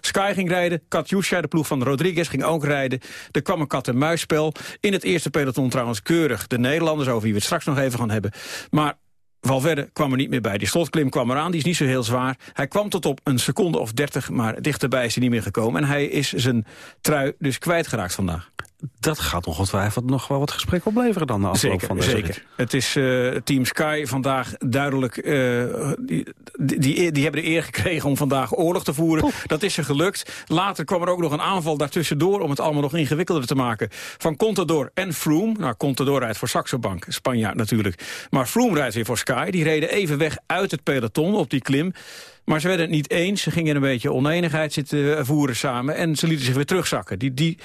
Sky ging rijden, Katjusha, de ploeg van Rodriguez, ging ook rijden. Er kwam een kat-en-muisspel. In het eerste peloton trouwens keurig de Nederlanders... over wie we het straks nog even gaan hebben. Maar Valverde kwam er niet meer bij. Die slotklim kwam eraan, die is niet zo heel zwaar. Hij kwam tot op een seconde of dertig, maar dichterbij is hij niet meer gekomen. En hij is zijn trui dus kwijtgeraakt vandaag dat gaat ongetwijfeld nog wel wat gesprek opleveren dan de afloop zeker, van deze Zeker. Rit. Het is uh, Team Sky vandaag duidelijk... Uh, die, die, die, hebben de eer gekregen om vandaag oorlog te voeren. Dat is ze gelukt. Later kwam er ook nog een aanval daartussendoor... om het allemaal nog ingewikkelder te maken. Van Contador en Froome. Nou, Contador rijdt voor Saxo Bank, Spanjaard natuurlijk. Maar Froome rijdt weer voor Sky. Die reden even weg uit het peloton op die klim. Maar ze werden het niet eens. Ze gingen een beetje oneenigheid zitten voeren samen. En ze lieten zich weer terugzakken. Die... die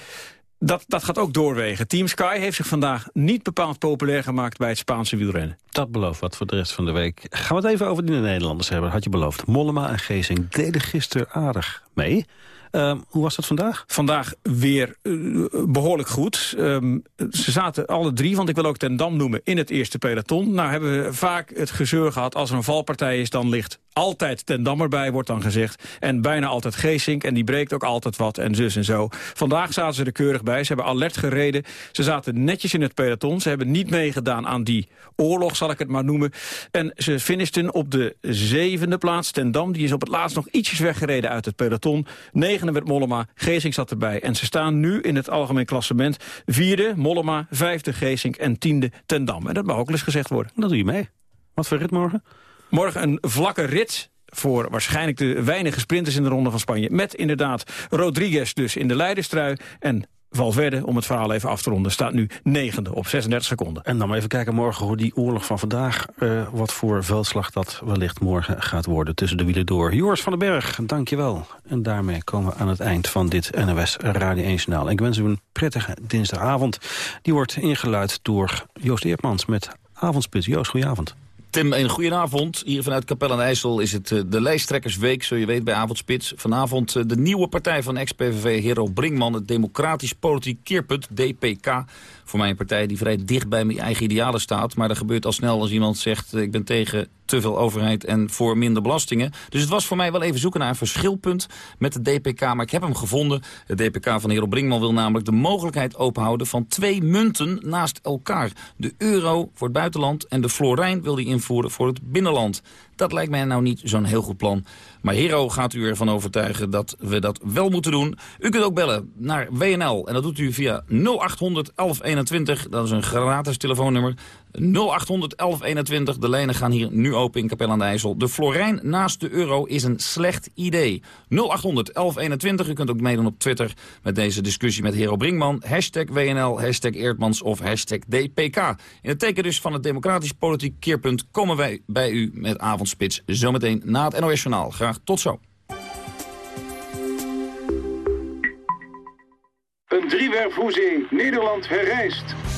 dat, dat gaat ook doorwegen. Team Sky heeft zich vandaag niet bepaald populair gemaakt bij het Spaanse wielrennen. Dat belooft wat voor de rest van de week. Gaan we het even over die Nederlanders hebben, had je beloofd. Mollema en Geesing deden gisteren aardig mee. Um, hoe was dat vandaag? Vandaag weer uh, behoorlijk goed. Um, ze zaten alle drie, want ik wil ook Ten Dam noemen, in het eerste peloton. Nou hebben we vaak het gezeur gehad, als er een valpartij is, dan ligt altijd Ten Dam erbij, wordt dan gezegd. En bijna altijd Geesink, en die breekt ook altijd wat, en zus en zo. Vandaag zaten ze er keurig bij, ze hebben alert gereden. Ze zaten netjes in het peloton, ze hebben niet meegedaan aan die oorlog, zal ik het maar noemen. En ze finishten op de zevende plaats. Ten Dam, die is op het laatst nog ietsjes weggereden uit het peloton. Negende werd Mollema, Geesink zat erbij. En ze staan nu in het algemeen klassement vierde, Mollema, vijfde Geesink en tiende Ten Dam. En dat mag ook eens gezegd worden. Dat doe je mee. Wat voor rit morgen? Morgen een vlakke rit voor waarschijnlijk de weinige sprinters in de Ronde van Spanje. Met inderdaad Rodriguez dus in de leiderstrui en Valverde, om het verhaal even af te ronden, staat nu negende op 36 seconden. En dan maar even kijken morgen hoe die oorlog van vandaag... Uh, wat voor veldslag dat wellicht morgen gaat worden tussen de wielen door. Joris van den Berg, dankjewel. En daarmee komen we aan het eind van dit NOS Radio 1 Journaal. Ik wens u een prettige dinsdagavond. Die wordt ingeluid door Joost Eertmans met Avondspits. Joost, goedenavond. Tim, een goedenavond. Hier vanuit Capelle en IJssel is het de lijsttrekkersweek, zo je weet, bij Avondspits. Vanavond de nieuwe partij van ex-PVV Hero Brinkman, het Democratisch Politiek Keerpunt, DPK. Voor mij een partij die vrij dicht bij mijn eigen idealen staat. Maar dat gebeurt al snel als iemand zegt, ik ben tegen te veel overheid en voor minder belastingen. Dus het was voor mij wel even zoeken naar een verschilpunt met de DPK. Maar ik heb hem gevonden. De DPK van de heer Brinkman wil namelijk de mogelijkheid openhouden van twee munten naast elkaar. De euro voor het buitenland en de florijn wil hij invoeren voor het binnenland. Dat lijkt mij nou niet zo'n heel goed plan. Maar Hero gaat u ervan overtuigen dat we dat wel moeten doen. U kunt ook bellen naar WNL en dat doet u via 0800 1121. Dat is een gratis telefoonnummer. 0800 1121. De lijnen gaan hier nu open in Capelle aan de IJssel. De florijn naast de euro is een slecht idee. 0800 1121. U kunt ook meedoen op Twitter met deze discussie met Hero Brinkman. Hashtag WNL, hashtag Eertmans of hashtag DPK. In het teken dus van het democratisch politiek keerpunt komen wij bij u met avondspits. Zometeen na het NOS Journaal. Graag tot zo. Een driewerfhoezing Nederland herrijst.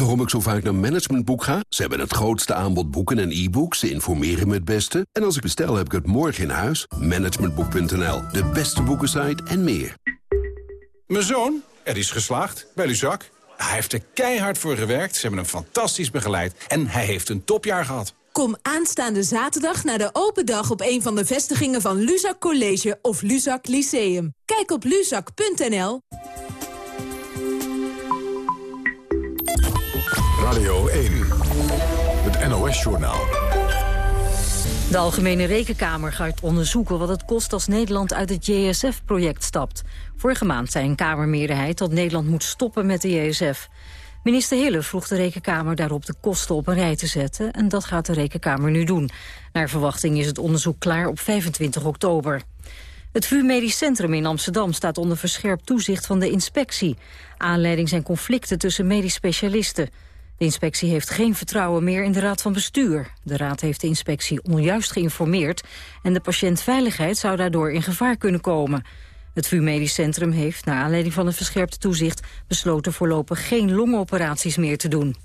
Waarom ik zo vaak naar Managementboek ga? Ze hebben het grootste aanbod boeken en e-books. Ze informeren me het beste. En als ik bestel, heb ik het morgen in huis. Managementboek.nl, de beste boekensite en meer. Mijn zoon, er is geslaagd bij Luzak. Hij heeft er keihard voor gewerkt. Ze hebben hem fantastisch begeleid. En hij heeft een topjaar gehad. Kom aanstaande zaterdag naar de open dag op een van de vestigingen van Luzak College of Luzak Lyceum. Kijk op luzak.nl. Radio 1, het NOS-journaal. De Algemene Rekenkamer gaat onderzoeken wat het kost als Nederland uit het JSF-project stapt. Vorige maand zei een Kamermeerderheid dat Nederland moet stoppen met de JSF. Minister Hille vroeg de Rekenkamer daarop de kosten op een rij te zetten... en dat gaat de Rekenkamer nu doen. Naar verwachting is het onderzoek klaar op 25 oktober. Het VU Medisch Centrum in Amsterdam staat onder verscherpt toezicht van de inspectie. Aanleiding zijn conflicten tussen medisch specialisten. De inspectie heeft geen vertrouwen meer in de raad van bestuur. De raad heeft de inspectie onjuist geïnformeerd... en de patiëntveiligheid zou daardoor in gevaar kunnen komen. Het VU Medisch Centrum heeft, naar aanleiding van het verscherpte toezicht... besloten voorlopig geen longoperaties meer te doen.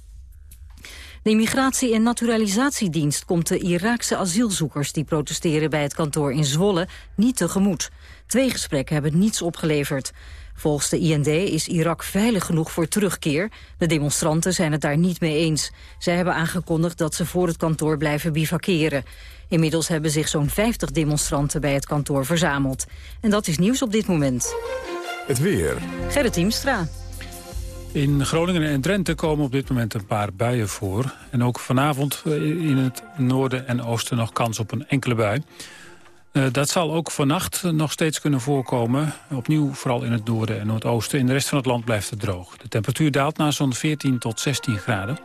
De Immigratie- en Naturalisatiedienst komt de Iraakse asielzoekers... die protesteren bij het kantoor in Zwolle niet tegemoet. Twee gesprekken hebben niets opgeleverd. Volgens de IND is Irak veilig genoeg voor terugkeer. De demonstranten zijn het daar niet mee eens. Zij hebben aangekondigd dat ze voor het kantoor blijven bivakeren. Inmiddels hebben zich zo'n 50 demonstranten bij het kantoor verzameld. En dat is nieuws op dit moment. Het weer. Gerrit Diemstra. In Groningen en Drenthe komen op dit moment een paar buien voor. En ook vanavond in het noorden en oosten nog kans op een enkele bui. Uh, dat zal ook vannacht nog steeds kunnen voorkomen. Opnieuw vooral in het noorden en noordoosten. In de rest van het land blijft het droog. De temperatuur daalt naar zo'n 14 tot 16 graden.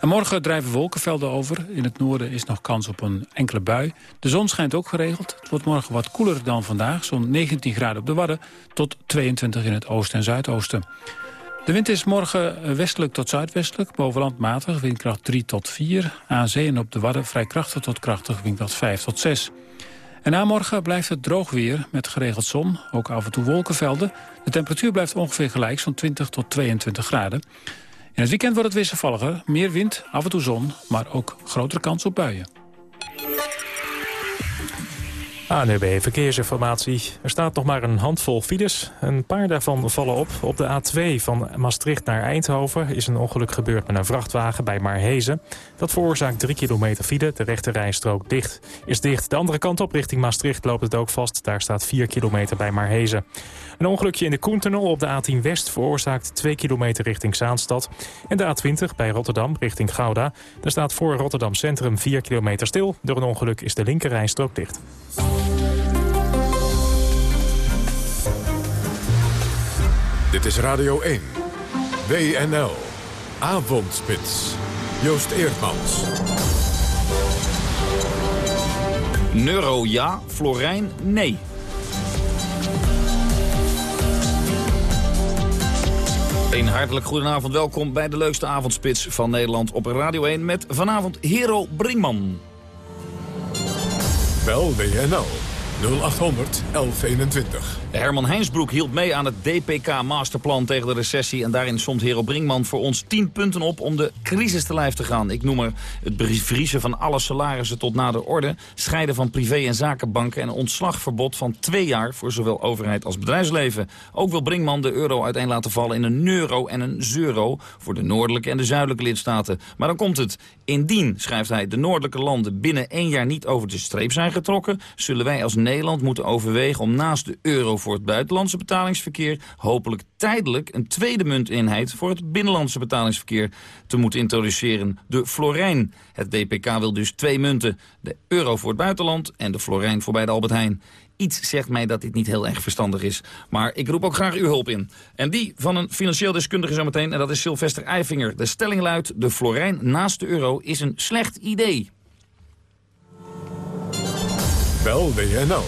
En morgen drijven wolkenvelden over. In het noorden is nog kans op een enkele bui. De zon schijnt ook geregeld. Het wordt morgen wat koeler dan vandaag. Zo'n 19 graden op de Wadden tot 22 in het oosten en zuidoosten. De wind is morgen westelijk tot zuidwestelijk. Bovenland matig, windkracht 3 tot 4. Aan zee en op de Wadden vrij krachtig tot krachtig, windkracht 5 tot 6. En na morgen blijft het droog weer met geregeld zon, ook af en toe wolkenvelden. De temperatuur blijft ongeveer gelijk, zo'n 20 tot 22 graden. In het weekend wordt het wisselvalliger, meer wind, af en toe zon, maar ook grotere kans op buien. ANUB Verkeersinformatie. Er staat nog maar een handvol files. Een paar daarvan vallen op. Op de A2 van Maastricht naar Eindhoven is een ongeluk gebeurd met een vrachtwagen bij Marhezen. Dat veroorzaakt 3 kilometer file. De rechte rijstrook dicht, is dicht. De andere kant op richting Maastricht loopt het ook vast. Daar staat 4 kilometer bij Marhezen. Een ongelukje in de Koentunnel op de A10 West veroorzaakt 2 kilometer richting Zaanstad. En de A20 bij Rotterdam richting Gouda. Daar staat voor Rotterdam Centrum 4 kilometer stil. Door een ongeluk is de linker rijstrook dicht. Dit is Radio 1. WNL. Avondspits. Joost Eerdmans. Neuro ja, Florijn nee. Een hartelijk goedenavond. Welkom bij de leukste avondspits van Nederland op Radio 1... met vanavond Hero Brinkman. Bel WNL 0800 1121. Herman Heinsbroek hield mee aan het DPK-masterplan tegen de recessie... en daarin somt Hero Brinkman voor ons 10 punten op om de crisis te lijf te gaan. Ik noem er het bevriezen van alle salarissen tot na de orde... scheiden van privé- en zakenbanken en een ontslagverbod van twee jaar... voor zowel overheid als bedrijfsleven. Ook wil Brinkman de euro uiteen laten vallen in een euro en een euro... voor de noordelijke en de zuidelijke lidstaten. Maar dan komt het. Indien, schrijft hij, de noordelijke landen binnen één jaar niet over de streep zijn getrokken... zullen wij als Nederland moeten overwegen om naast de euro voor het buitenlandse betalingsverkeer... hopelijk tijdelijk een tweede munteenheid voor het binnenlandse betalingsverkeer te moeten introduceren. De florijn. Het DPK wil dus twee munten. De euro voor het buitenland en de florijn voor bij de Albert Heijn. Iets zegt mij dat dit niet heel erg verstandig is. Maar ik roep ook graag uw hulp in. En die van een financieel deskundige zometeen, en dat is Sylvester Eifinger. De stelling luidt, de florijn naast de euro is een slecht idee. Bel WNL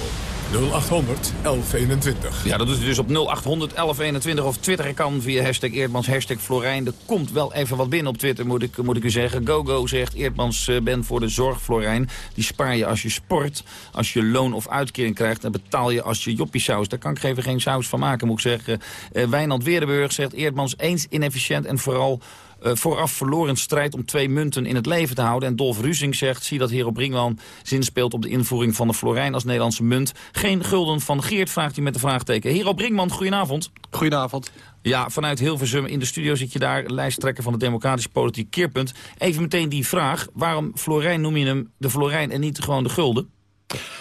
0800 1121. Ja, dat doet u dus op 0800 1121 of twitteren kan via hashtag Eerdmans, hashtag Florijn. Er komt wel even wat binnen op Twitter, moet ik, moet ik u zeggen. GoGo zegt, Eerdmans uh, ben voor de zorg, Florijn. Die spaar je als je sport, als je loon of uitkering krijgt... en betaal je als je joppiesaus. Daar kan ik even geen saus van maken, moet ik zeggen. Uh, Wijnand Weerdenburg zegt, Eerdmans eens inefficiënt en vooral... Uh, vooraf verloren strijd om twee munten in het leven te houden. En Dolf Rusing zegt, zie dat Hero Brinkman zin speelt op de invoering van de florijn als Nederlandse munt. Geen gulden van Geert, vraagt hij met de vraagteken. Hero Brinkman, goedenavond. Goedenavond. Ja, vanuit Hilversum in de studio zit je daar, lijsttrekker van de Democratische Politiek Keerpunt. Even meteen die vraag, waarom florijn noem je hem de florijn en niet gewoon de gulden?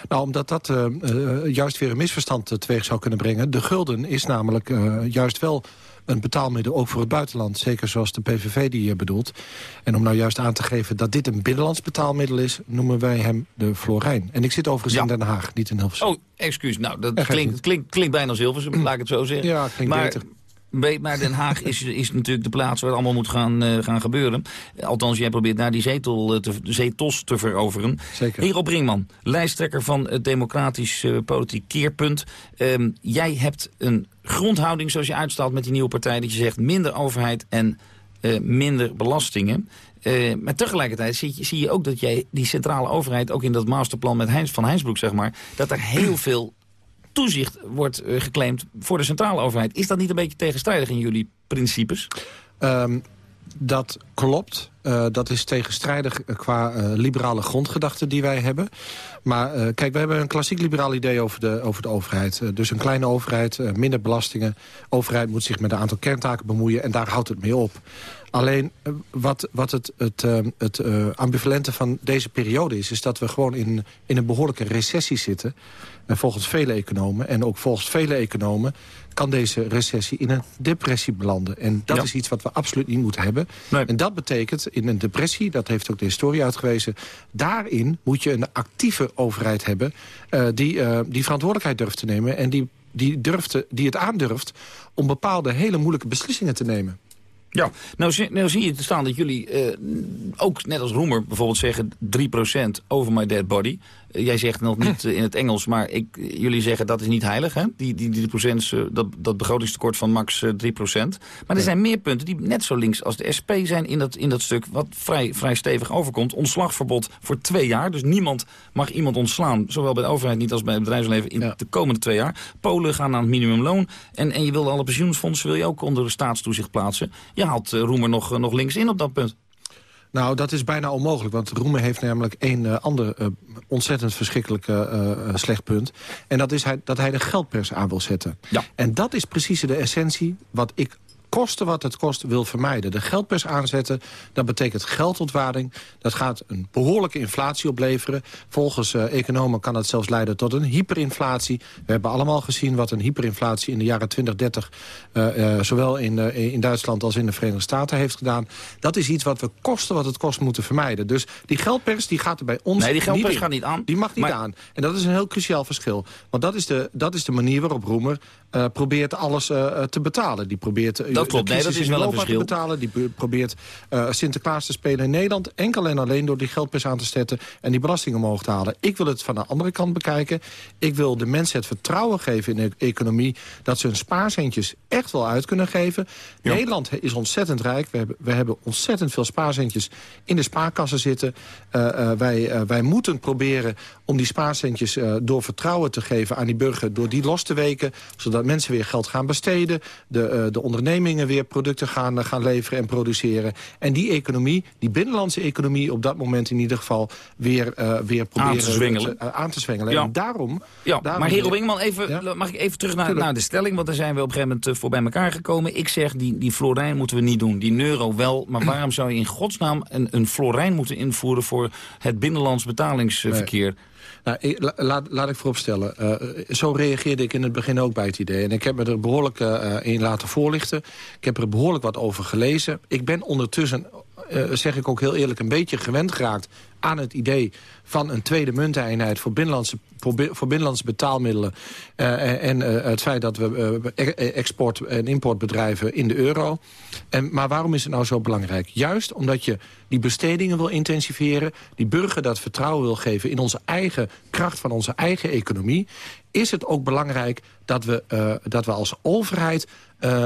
Nou, omdat dat uh, uh, juist weer een misverstand teweeg zou kunnen brengen. De gulden is namelijk uh, juist wel een betaalmiddel ook voor het buitenland. Zeker zoals de PVV die je bedoelt. En om nou juist aan te geven dat dit een binnenlands betaalmiddel is... noemen wij hem de Florijn. En ik zit overigens ja. in Den Haag, niet in Hilversum. Oh, excuus. Nou, dat klinkt, klinkt, klinkt bijna als Hilversum, laat ik het zo zeggen. Ja, klinkt maar, beter. Maar Den Haag is, is natuurlijk de plaats waar het allemaal moet gaan, uh, gaan gebeuren. Althans, jij probeert daar die zetel te, zetos te veroveren. Zeker. Hero Brinkman, lijsttrekker van het Democratisch uh, Politiek Keerpunt. Um, jij hebt een grondhouding zoals je uitstaat met die nieuwe partij... dat je zegt minder overheid en uh, minder belastingen. Uh, maar tegelijkertijd zie je, zie je ook dat jij die centrale overheid... ook in dat masterplan met Heins, van Heinsbroek, zeg maar... dat er heel veel toezicht wordt uh, geclaimd voor de centrale overheid. Is dat niet een beetje tegenstrijdig in jullie principes? Um, dat klopt. Uh, dat is tegenstrijdig qua uh, liberale grondgedachten die wij hebben. Maar kijk, we hebben een klassiek liberaal idee over de, over de overheid. dus een kleine overheid, minder belastingen. Overheid moet zich met een aantal kerntaken bemoeien en daar houdt het mee op. Alleen wat, wat het, het, het ambivalente van deze periode is... is dat we gewoon in, in een behoorlijke recessie zitten. En volgens vele economen, en ook volgens vele economen... kan deze recessie in een depressie belanden. En dat ja. is iets wat we absoluut niet moeten hebben. Nee. En dat betekent in een depressie, dat heeft ook de historie uitgewezen... daarin moet je een actieve overheid hebben... Uh, die, uh, die verantwoordelijkheid durft te nemen... en die, die, durft, die het aandurft om bepaalde hele moeilijke beslissingen te nemen. Ja, nou, zie, nou zie je te staan dat jullie uh, ook, net als Roemer, bijvoorbeeld zeggen 3% over my dead body. Jij zegt nog niet in het Engels, maar ik, jullie zeggen dat is niet heilig, hè? Die, die, die procent, dat, dat begrotingstekort van max 3%. Maar er zijn meer punten die net zo links als de SP zijn in dat, in dat stuk... wat vrij, vrij stevig overkomt. Ontslagverbod voor twee jaar, dus niemand mag iemand ontslaan. Zowel bij de overheid niet als bij het bedrijfsleven in ja. de komende twee jaar. Polen gaan naar het minimumloon. En, en je wil alle pensioensfondsen wil je ook onder de staatstoezicht plaatsen. Ja, haalt uh, Roemer nog, nog links in op dat punt? Nou, dat is bijna onmogelijk. Want Roemer heeft namelijk een uh, ander uh, ontzettend verschrikkelijk uh, slecht punt. En dat is hij, dat hij de geldpers aan wil zetten. Ja. En dat is precies de essentie wat ik koste wat het kost wil vermijden. De geldpers aanzetten, dat betekent geldontwaarding. Dat gaat een behoorlijke inflatie opleveren. Volgens uh, economen kan dat zelfs leiden tot een hyperinflatie. We hebben allemaal gezien wat een hyperinflatie in de jaren 20, 30... Uh, uh, zowel in, in Duitsland als in de Verenigde Staten heeft gedaan. Dat is iets wat we kosten wat het kost moeten vermijden. Dus die geldpers die gaat er bij ons Nee, die geldpers niet gaat niet aan. Die mag niet maar... aan. En dat is een heel cruciaal verschil. Want dat is de, dat is de manier waarop Roemer probeert alles te betalen. Die probeert dat Dat klopt, de nee, dat crisis is wel een verschil. betalen. Die pro- probeert eh, Sinterklaas te spelen in Nederland. Enkel en alleen door die geldpers aan te zetten en die belasting omhoog te halen. Ik wil het van de andere kant bekijken. Ik wil de mensen het vertrouwen geven in de economie... dat ze hun spaarcentjes echt wel uit kunnen geven. Nederland is ontzettend rijk. We hebben, we hebben ontzettend veel spaarcentjes in de spaarkassen zitten. Eh, eh, wij, wij moeten proberen om die spaarcentjes door vertrouwen te geven aan die burger... door die los te weken, zodat mensen weer geld gaan besteden... de, de weer producten gaan, eh, gaan leveren en produceren. En die economie, die binnenlandse economie... op dat moment in ieder geval weer, eh, weer proberen Aan te zwengelen. eh, aan te zwengelen. Ja. En daarom... Ja, daarom maar Hero Wingman, even, mag ik even terug naar, naar de stelling? Want daar zijn we op een gegeven moment eh, voor bij elkaar gekomen. Ik zeg, die, die florijn moeten we niet doen. Die euro wel. Maar [CLEARS THROAT] waarom zou je in godsnaam een, een florijn moeten invoeren... voor het binnenlands betalingsverkeer? Nou, laat, ik vooropstellen. eh zo reageerde ik in het begin ook bij het idee. En ik heb me er behoorlijk eh, in laten voorlichten. Ik heb er behoorlijk wat over gelezen. Ik ben ondertussen, eh, zeg ik ook heel eerlijk... een beetje gewend geraakt aan het idee van een tweede munteenheid... voor binnenlandse, voor bi- voor binnenlandse betaalmiddelen. eh, en eh, het feit dat we eh, e- export- en importbedrijven in de euro. En, maar waarom is het nou zo belangrijk? Juist omdat je die bestedingen wil intensiveren... die burger dat vertrouwen wil geven in onze eigen kracht van onze eigen economie... is het ook belangrijk dat we, eh, dat we als overheid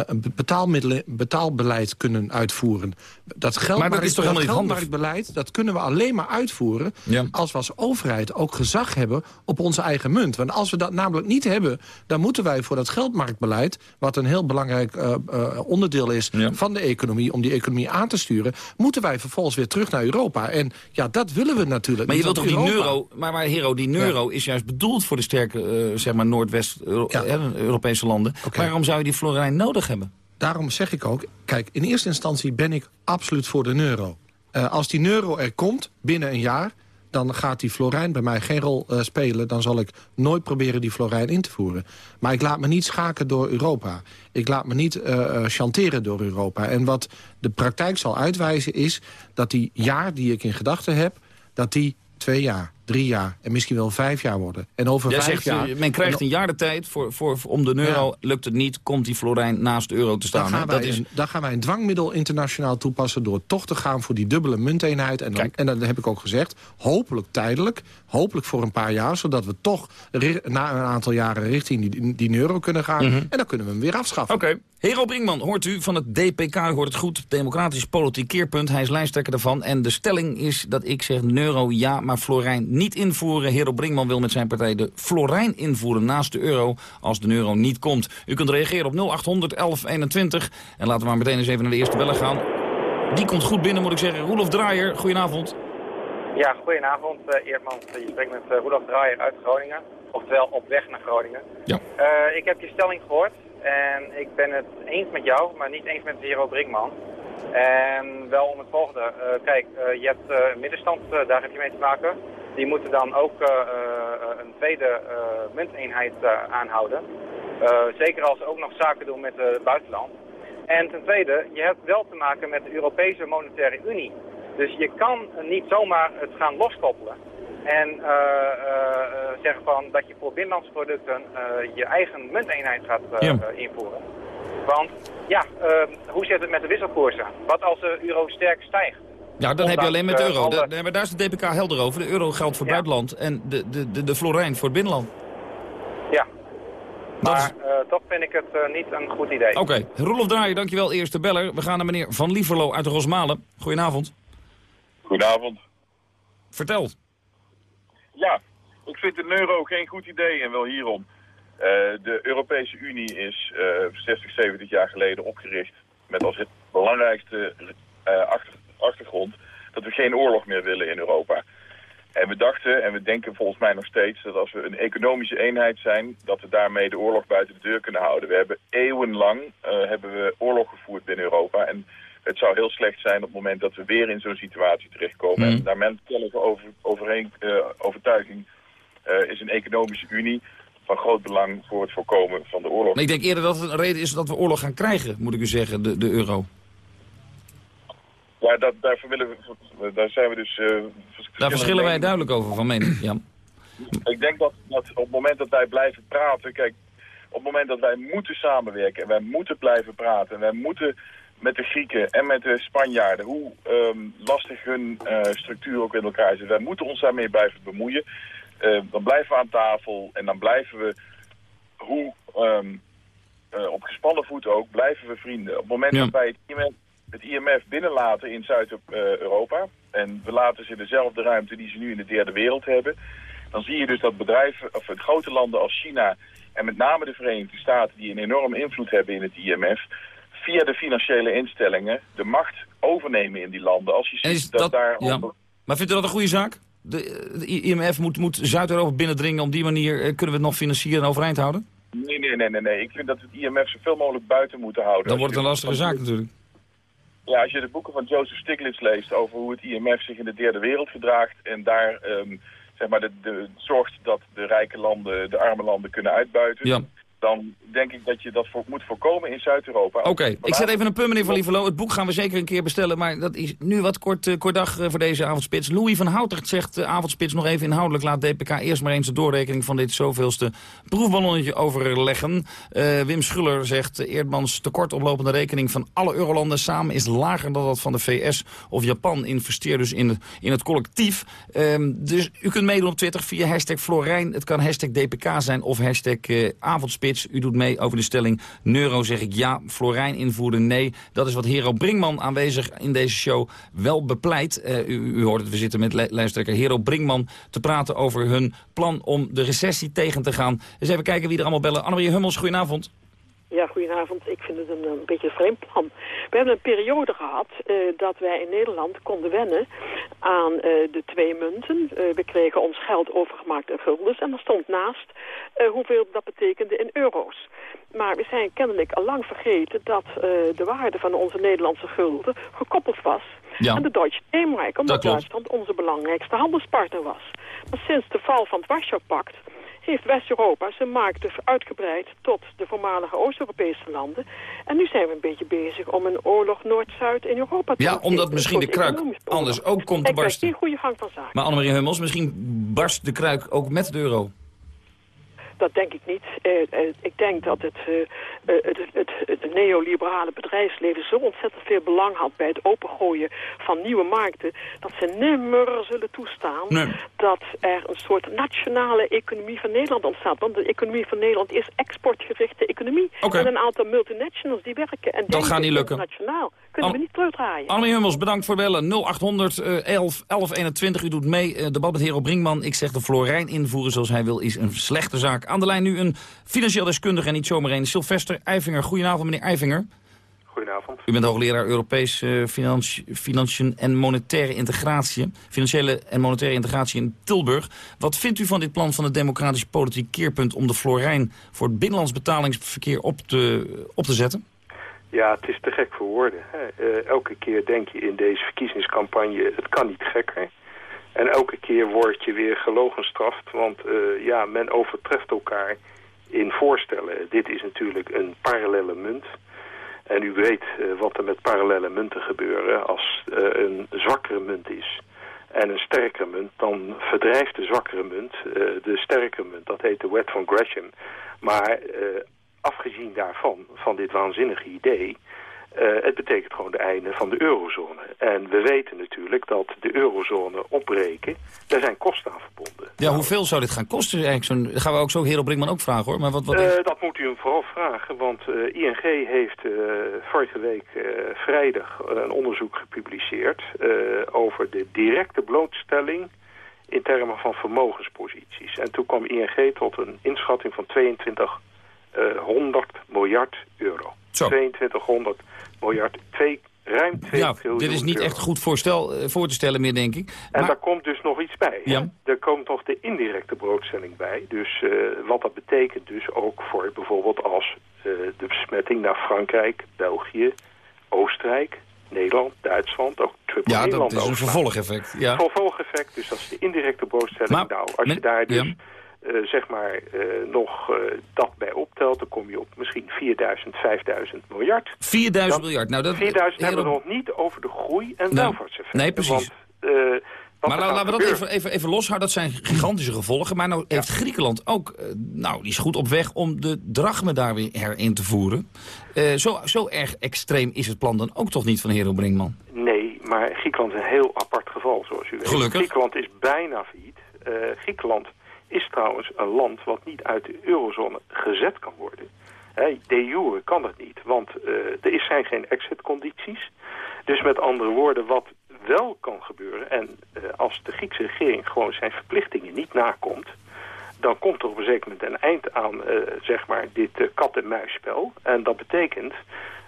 be- betaalmiddelen, betaalbeleid kunnen uitvoeren. Dat geldmarkt, Maar dat is toch helemaal niet handig? geldmarktbeleid, dat kunnen we alleen maar uitvoeren... Ja. als we als overheid ook gezag hebben op onze eigen munt. Want als we dat namelijk niet hebben... dan moeten wij voor dat geldmarktbeleid... wat een heel belangrijk eh, eh, onderdeel is van de economie... om die economie aan te sturen... moeten wij vervolgens weer terug naar Europa. En ja, dat willen we natuurlijk Maar je wilt toch die euro... Maar, maar Hero, die euro is juist bedoeld voor de sterke, zeg maar, Noordwest-Europese landen. Waarom zou je die florijn nodig hebben? Daarom zeg ik ook, kijk, in eerste instantie ben ik absoluut voor de euro. Eh, als die euro er komt, binnen een jaar... dan gaat die florijn bij mij geen rol eh, spelen. Dan zal ik nooit proberen die florijn in te voeren. Maar ik laat me niet schaken door Europa. Ik laat me niet eh, chanteren door Europa. En wat de praktijk zal uitwijzen is dat die jaar die ik in gedachten heb... dat die twee jaar, drie jaar en misschien wel vijf jaar worden. En over Jij vijf zegt, jaar... eh, men krijgt en- een jaar de tijd voor, voor, voor- om de euro. Lukt het niet, komt die florijn naast de euro te Dan staan. gaan, hè? wij Dat is, een, dan gaan wij een dwangmiddel internationaal toepassen... door toch te gaan voor die dubbele munteenheid. En dan, en dan heb ik ook gezegd, hopelijk tijdelijk... hopelijk voor een paar jaar, zodat we toch na een aantal jaren... richting die, die euro kunnen gaan. Mhm. En dan kunnen we hem weer afschaffen. Oké. Hero Brinkman, hoort u van het DPK, u hoort het goed. Democratisch Politiek Keerpunt, hij is lijsttrekker daarvan. En de stelling is dat ik zeg euro ja, maar florijn niet invoeren. Hero Brinkman wil met zijn partij de florijn invoeren naast de euro... als de euro niet komt. U kunt reageren op 0800 1121. En laten we maar meteen eens even naar de eerste bellen gaan. Die komt goed binnen, moet ik zeggen. Roelof Draaier, goedenavond. Ja, goedenavond uh, Eerdmans. Je spreekt met uh, Roelof Draaier uit Groningen. Oftewel op weg naar Groningen. Ja. Uh, ik heb je stelling gehoord en ik ben het eens met jou, maar niet eens met Hero Brinkman. En wel om het volgende. Uh, kijk, uh, je hebt uh, middenstand, daar heb je mee te maken. Die moeten dan ook een tweede munteenheid aanhouden. zeker als ze ook nog zaken doen met het buitenland. En ten tweede, je hebt wel te maken met de Europese Monetaire Unie. Dus je kan niet zomaar het gaan loskoppelen. En zeggen van dat je voor binnenlandse producten je eigen munteenheid gaat Ja. invoeren. Want ja, hoe zit het met de wisselkoersen? Wat als de euro sterk stijgt? Ja, dan heb je alleen met de eh, euro. alle- Daar, daar is de DPK helder over. De euro geldt voor buitenland en de, de, de, de florijn voor het binnenland. Ja. Maar eh, toch vind ik het eh, niet een goed idee. Oké, Roelof Draaier, dankjewel. Eerste beller. We gaan naar meneer Van Lieverlo uit Rosmalen. Goedenavond. Goedenavond. Vertel. Ja, ik vind de euro geen goed idee en wel hierom. Eh, de Europese Unie is eh 60, 70 jaar geleden opgericht met als het belangrijkste eh, achter- achtergrond dat we geen oorlog meer willen in Europa. En we dachten, en we denken volgens mij nog steeds, dat als we een economische eenheid zijn, dat we daarmee de oorlog buiten de deur kunnen houden. We hebben eeuwenlang eh, hebben we oorlog gevoerd binnen Europa. En het zou heel slecht zijn op het moment dat we weer in zo'n situatie terechtkomen. Mhm. En naar mijn over, overeen, eh, overtuiging eh, is een economische unie van groot belang voor het voorkomen van de oorlog. Nee, ik denk eerder dat het een reden is dat we oorlog gaan krijgen, moet ik u zeggen, de, de euro. Ja, dat, daarvoor willen we, daar zijn we dus... eh, vers- Daar verschillen wij duidelijk over van mening. Ja. Ik denk dat, dat op het moment dat wij blijven praten... Kijk, op het moment dat wij moeten samenwerken en wij moeten blijven praten... en wij moeten met de Grieken en met de Spanjaarden, hoe ehm, lastig hun uh, structuur ook in elkaar zit. Wij moeten ons daarmee blijven bemoeien. Uh, dan blijven we aan tafel en dan blijven we, hoe um, uh, op gespannen voet ook, blijven we vrienden. Op het moment ja. dat wij het IMF, het IMF binnenlaten in Zuid-Europa... en we laten ze dezelfde ruimte die ze nu in de derde wereld hebben... dan zie je dus dat bedrijven, of grote landen als China en met name de Verenigde Staten... die een enorme invloed hebben in het IMF via de financiële instellingen de macht overnemen in die landen. Als je ziet dat, dat, daar... Ja. Maar vindt u dat een goede zaak? De, de IMF moet, moet Zuid-Europa binnendringen. Op die manier uh, kunnen we het nog financieren en overeind houden? Nee, nee, nee, nee, nee. Ik vind dat het IMF zoveel mogelijk buiten moeten houden. Dan wordt het een lastige zaak natuurlijk. Ja, als je de boeken van Joseph Stiglitz leest over hoe het IMF zich in de derde wereld gedraagt... en daar um, zeg maar de, de, zorgt dat de rijke landen de arme landen kunnen uitbuiten... Ja dan denk ik dat je dat voor, moet voorkomen in Zuid-Europa. Oké, okay. ik zet even een punt, meneer Van Lievelo. Het boek gaan we zeker een keer bestellen, maar dat is nu wat kort, uh, kort dag uh, voor deze avondspits. Louis van Houtert zegt, uh, avondspits nog even inhoudelijk, laat DPK eerst maar eens de doorrekening van dit zoveelste proefballonnetje overleggen. Wim Schuller zegt, Eerdmans tekort oplopende rekening van alle eurolanden samen is lager dan dat van de VS of Japan. Investeer dus in, in het collectief. Um, dus u kunt meedoen op Twitter via hashtag Florijn. Het kan hashtag DPK zijn of hashtag avondspits. U doet mee over de stelling Neuro zeg ik ja, Florijn invoeren nee. Dat is wat Hero Brinkman aanwezig in deze show wel bepleit. Uh, u, u, hoort het, we zitten met lijsttrekker Hero Brinkman te praten over hun plan om de recessie tegen te gaan. Dus even kijken wie er allemaal bellen. Annemarie Hummels, goedenavond. Ja, goedenavond. Ik vind het een, een beetje een vreemd plan. We hebben een periode gehad uh, dat wij in Nederland konden wennen aan uh, de twee munten. Uh, we kregen ons geld overgemaakt in guldens en er stond naast hoeveel dat betekende in euro's. Maar we zijn kennelijk al lang vergeten dat de waarde van onze Nederlandse gulden gekoppeld was ja. aan de Duitse Eenrijk. Omdat Duitsland onze belangrijkste handelspartner was. Maar sinds de val van het Warschau-pact heeft West-Europa zijn markten uitgebreid tot de voormalige Oost-Europese landen. En nu zijn we een beetje bezig om een oorlog Noord-Zuid in Europa te Ja, omdat misschien de kruik anders ook komt te barsten. Ik goede gang van zaken. Maar Annemarie Hummels, misschien barst de kruik ook met de euro. Dat denk ik niet. Uh, uh, ik denk dat het, uh, het, het, het, neoliberale bedrijfsleven zo ontzettend veel belang had bij het opengooien van nieuwe markten, dat ze nimmer zullen toestaan nee. dat er een soort nationale economie van Nederland ontstaat. Want de economie van Nederland is exportgerichte economie. Okay. En een aantal multinationals die werken en dat gaat niet lukken. Nationaal kunnen we niet terugdraaien. Annemie Hummels, bedankt voor het bellen. 0800 11 1121. U doet mee. debat met Hero Brinkman. Ik zeg de Florijn invoeren zoals hij wil is een slechte zaak. Aan de lijn nu een financieel deskundige en niet zomaar een. Sylvester Eifinger. Goedenavond, meneer Eifinger. Goedenavond. U bent hoogleraar Europees uh, financiën en monetaire integratie. Financiële en monetaire integratie in Tilburg. Wat vindt u van dit plan van het democratische politiek keerpunt... om de Florijn voor het binnenlands betalingsverkeer op te, op te zetten? Ja, het is te gek voor woorden. Uh, elke keer denk je in deze verkiezingscampagne... het kan niet gekker. En elke keer word je weer gelogenstraft, want uh, ja, men overtreft elkaar in voorstellen. Dit is natuurlijk een parallele munt. En u weet uh, wat er met parallele munten gebeuren. Als een zwakkere munt is en een sterkere munt, dan verdrijft de zwakkere munt de sterkere munt. Dat heet de wet van Gresham. Maar afgezien daarvan, van dit waanzinnige idee... Uh, het betekent gewoon de einde van de eurozone. En we weten natuurlijk dat de eurozone opbreken, daar zijn kosten aan verbonden. Ja, hoeveel zou dit gaan kosten? Eigenlijk dat gaan we ook zo Hero Brinkman ook vragen hoor. Maar wat, wat uh, dat moet u hem vooral vragen, want uh, ING heeft vorige week vrijdag een onderzoek gepubliceerd over de directe blootstelling in termen van vermogensposities. En toen kwam ING tot een inschatting van 2200 miljard euro. Zo. 2200 miljard, twee, ruim 2 ja, triljoen Dit is niet euro. echt goed voorstel, uh, voor te stellen meer, denk ik. En maar... daar komt dus nog iets bij. Ja. Er komt nog de indirecte broodstelling bij. Dus uh, wat dat betekent dus ook voor bijvoorbeeld als uh, de besmetting naar Frankrijk, België, Oostenrijk, Nederland, Duitsland, ook triple Ja, Nederland dat is een vervolgeffect. Ja. Vervolgeffect, dus dat is de indirecte broodstelling. Maar, nou, als je daar dus ja. Uh, zeg maar uh, nog uh, dat bij optelt, dan kom je op misschien 4000, 5000 miljard. 4000 Dat- miljard. Nou, dat, 4000 Hero- hebben we nog niet over de groei en Nou, welvaartseffecten. nee, precies. Want Maar laten we dat even, even, even loshouden. Dat zijn gigantische gevolgen. Maar nou heeft Griekenland ook... eh, nou, die is goed op weg om de drachme daar weer herin te voeren. Eh, zo, zo erg extreem is het plan dan ook toch niet van Hero Brinkman? Nee, maar Griekenland is een heel apart geval, zoals u weet. Gelukkig. Griekenland is bijna failliet. Eh, Griekenland is trouwens een land wat niet uit de eurozone gezet kan worden. De jure kan dat niet, want eh, er zijn geen exit-condities. Dus met andere woorden, wat wel kan gebeuren... en eh, als de Griekse regering gewoon zijn verplichtingen niet nakomt... dan komt er op een zeker moment een eind aan eh, zeg maar dit kat-en-muisspel. En dat betekent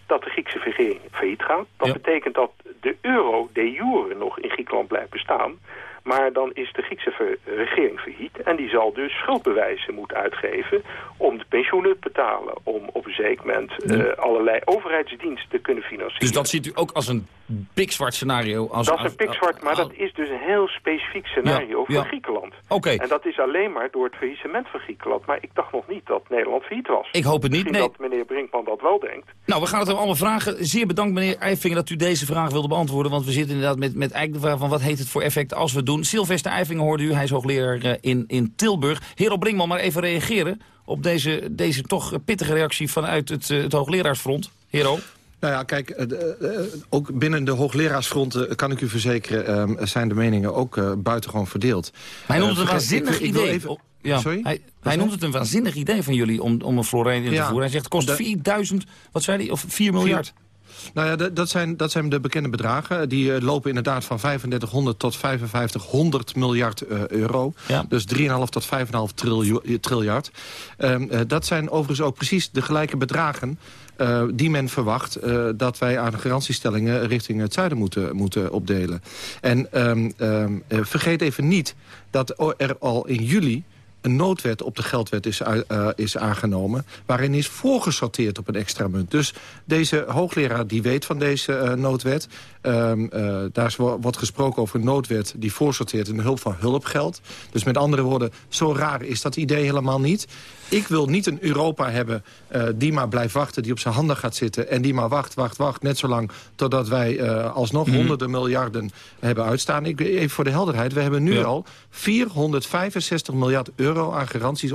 dat de Griekse regering failliet gaat. Dat betekent dat de euro de jure nog in Griekenland blijft bestaan. Maar dan is de Griekse ver- regering failliet. En die zal dus schuldbewijzen moeten uitgeven om de pensioenen te betalen. Om op een zeker moment eh, allerlei overheidsdiensten te kunnen financieren. Dus dat ziet u ook als een pikzwart scenario? Als, dat is een pikzwart, maar dat is dus een heel specifiek scenario Ja, voor ja. Griekenland. Oké. En dat is alleen maar door het faillissement van Griekenland. Maar ik dacht nog niet dat Nederland failliet was. Ik hoop het niet, Misschien nee. dat meneer Brinkman dat wel denkt. Nou, we gaan het hem allemaal vragen. Zeer bedankt, meneer Eiffinger, dat u deze vraag wilde beantwoorden. Want we zitten inderdaad met, met eigenlijk de vraag van wat heeft het voor effect als we doen. Sylvester Eiffinger hoorde u, hij is hoogleraar eh, in, in Tilburg. Hero Brinkman, maar even reageren op deze, deze toch pittige reactie vanuit het, eh, het hoogleraarsfront. Hero? Nou ja, kijk, eh, ook binnen de hoogleraarsfronten kan ik u verzekeren... zijn de meningen ook buitengewoon verdeeld. Hij noemt het een waanzinnig idee. even- Oh, ja. Sorry? Hij, hij noemt het een waanzinnig idee van jullie om, om een fluorijn in te Ja, voeren. Hij zegt het kost de- 4000, wat zei hij, of 4 miljard. Nou ja, dat- zijn, dat zijn de bekende bedragen. Die eh, lopen inderdaad van 3500 tot 5500 miljard eh, euro. Dus 3,5 tot 5,5 triljo- eh, triljard. Ehm, eh, dat zijn overigens ook precies de gelijke bedragen... die men verwacht dat wij aan garantiestellingen richting het zuiden moeten, moeten opdelen. En ehm, ehm, eh, vergeet even niet dat er al in juli een noodwet op de geldwet is, eh, is aangenomen... waarin is voorgesorteerd op een extra munt. Dus deze hoogleraar die weet van deze eh, noodwet. Ehm, eh, daar is, wordt gesproken over een noodwet die voorsorteert... in de hulp van hulpgeld. Dus met andere woorden, zo raar is dat idee helemaal niet. Ik wil niet een Europa hebben eh, die maar blijft wachten... die op zijn handen gaat zitten en die maar wacht, wacht, wacht... net zolang totdat wij eh, alsnog Mhm. honderden miljarden hebben uitstaan. Ik, even voor de helderheid, we hebben nu Ja. al 465 miljard euro aan garanties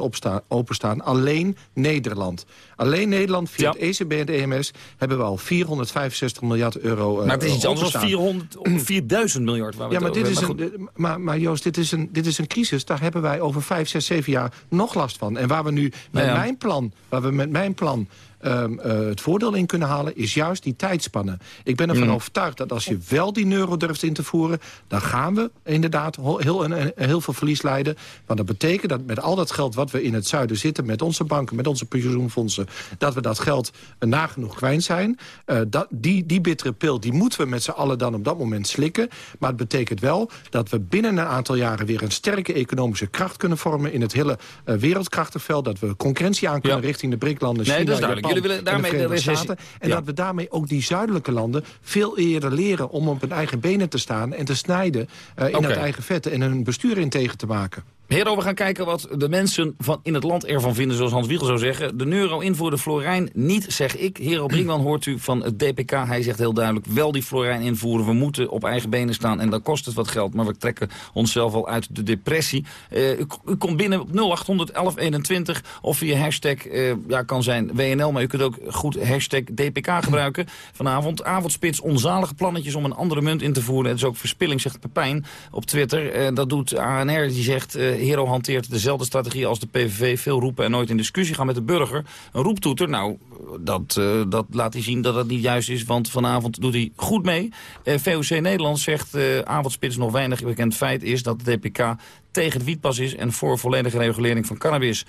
openstaan. Alleen Nederland. Alleen Nederland, via het ECB en de EMS... hebben we al 465 miljard euro maar het is iets anders dan openstaan. 400, of [CLEARS THROAT] 4000 miljard waar we Ja, maar, dit is een, maar, maar Joost, dit is, een, dit is een crisis. Daar hebben wij over 5, 6, 7 jaar nog last van. En waar we nu met Nou ja. mijn plan, waar we met mijn plan ehm, eh, het voordeel in kunnen halen... is juist die tijdspanne. Ik ben ervan Mm. overtuigd dat als je wel die euro durft in te voeren... dan gaan we inderdaad heel, heel veel verlies leiden. Want dat betekent dat met al dat geld wat we in het zuiden zitten... met onze banken, met onze pensioenfondsen... dat we dat geld nagenoeg kwijt zijn. Eh, dat, die, die bittere pil die moeten we met z'n allen dan op dat moment slikken. Maar het betekent wel dat we binnen een aantal jaren... weer een sterke economische kracht kunnen vormen... in het hele eh, wereldkrachtenveld. Dat we concurrentie aan kunnen richting de BRIC-landen... Nee, China, dat is duidelijk. Jullie willen de daarmee de Staten. En Ja. dat we daarmee ook die zuidelijke landen veel eerder leren... om op hun eigen benen te staan en te snijden eh, in het eigen vet... en hun bestuur in tegen te maken. Hero, we gaan kijken wat de mensen van in het land ervan vinden, zoals Hans Wiegel zou zeggen. De euro invoeren, Florijn niet, zeg ik. Hero Brinkman hoort u van het DPK. Hij zegt heel duidelijk, wel die Florijn invoeren. We moeten op eigen benen staan en dan kost het wat geld. Maar we trekken onszelf al uit de depressie. Eh, u, u komt binnen op 0800 1121 of via hashtag, eh, ja, kan zijn WNL. Maar u kunt ook goed hashtag DPK gebruiken. Vanavond avondspits, onzalige plannetjes om een andere munt in te voeren. Het is ook verspilling, zegt Pepijn op Twitter. Eh, dat doet ANR, die zegt... Hero hanteert dezelfde strategie als de PVV. Veel roepen en nooit in discussie gaan met de burger. Een roeptoeter, nou, dat, eh, dat laat hij zien dat dat niet juist is. Want vanavond doet hij goed mee. Eh, VOC Nederland zegt, eh avondspits nog weinig bekend feit is... dat de DPK tegen het wietpas is en voor volledige regulering van cannabis.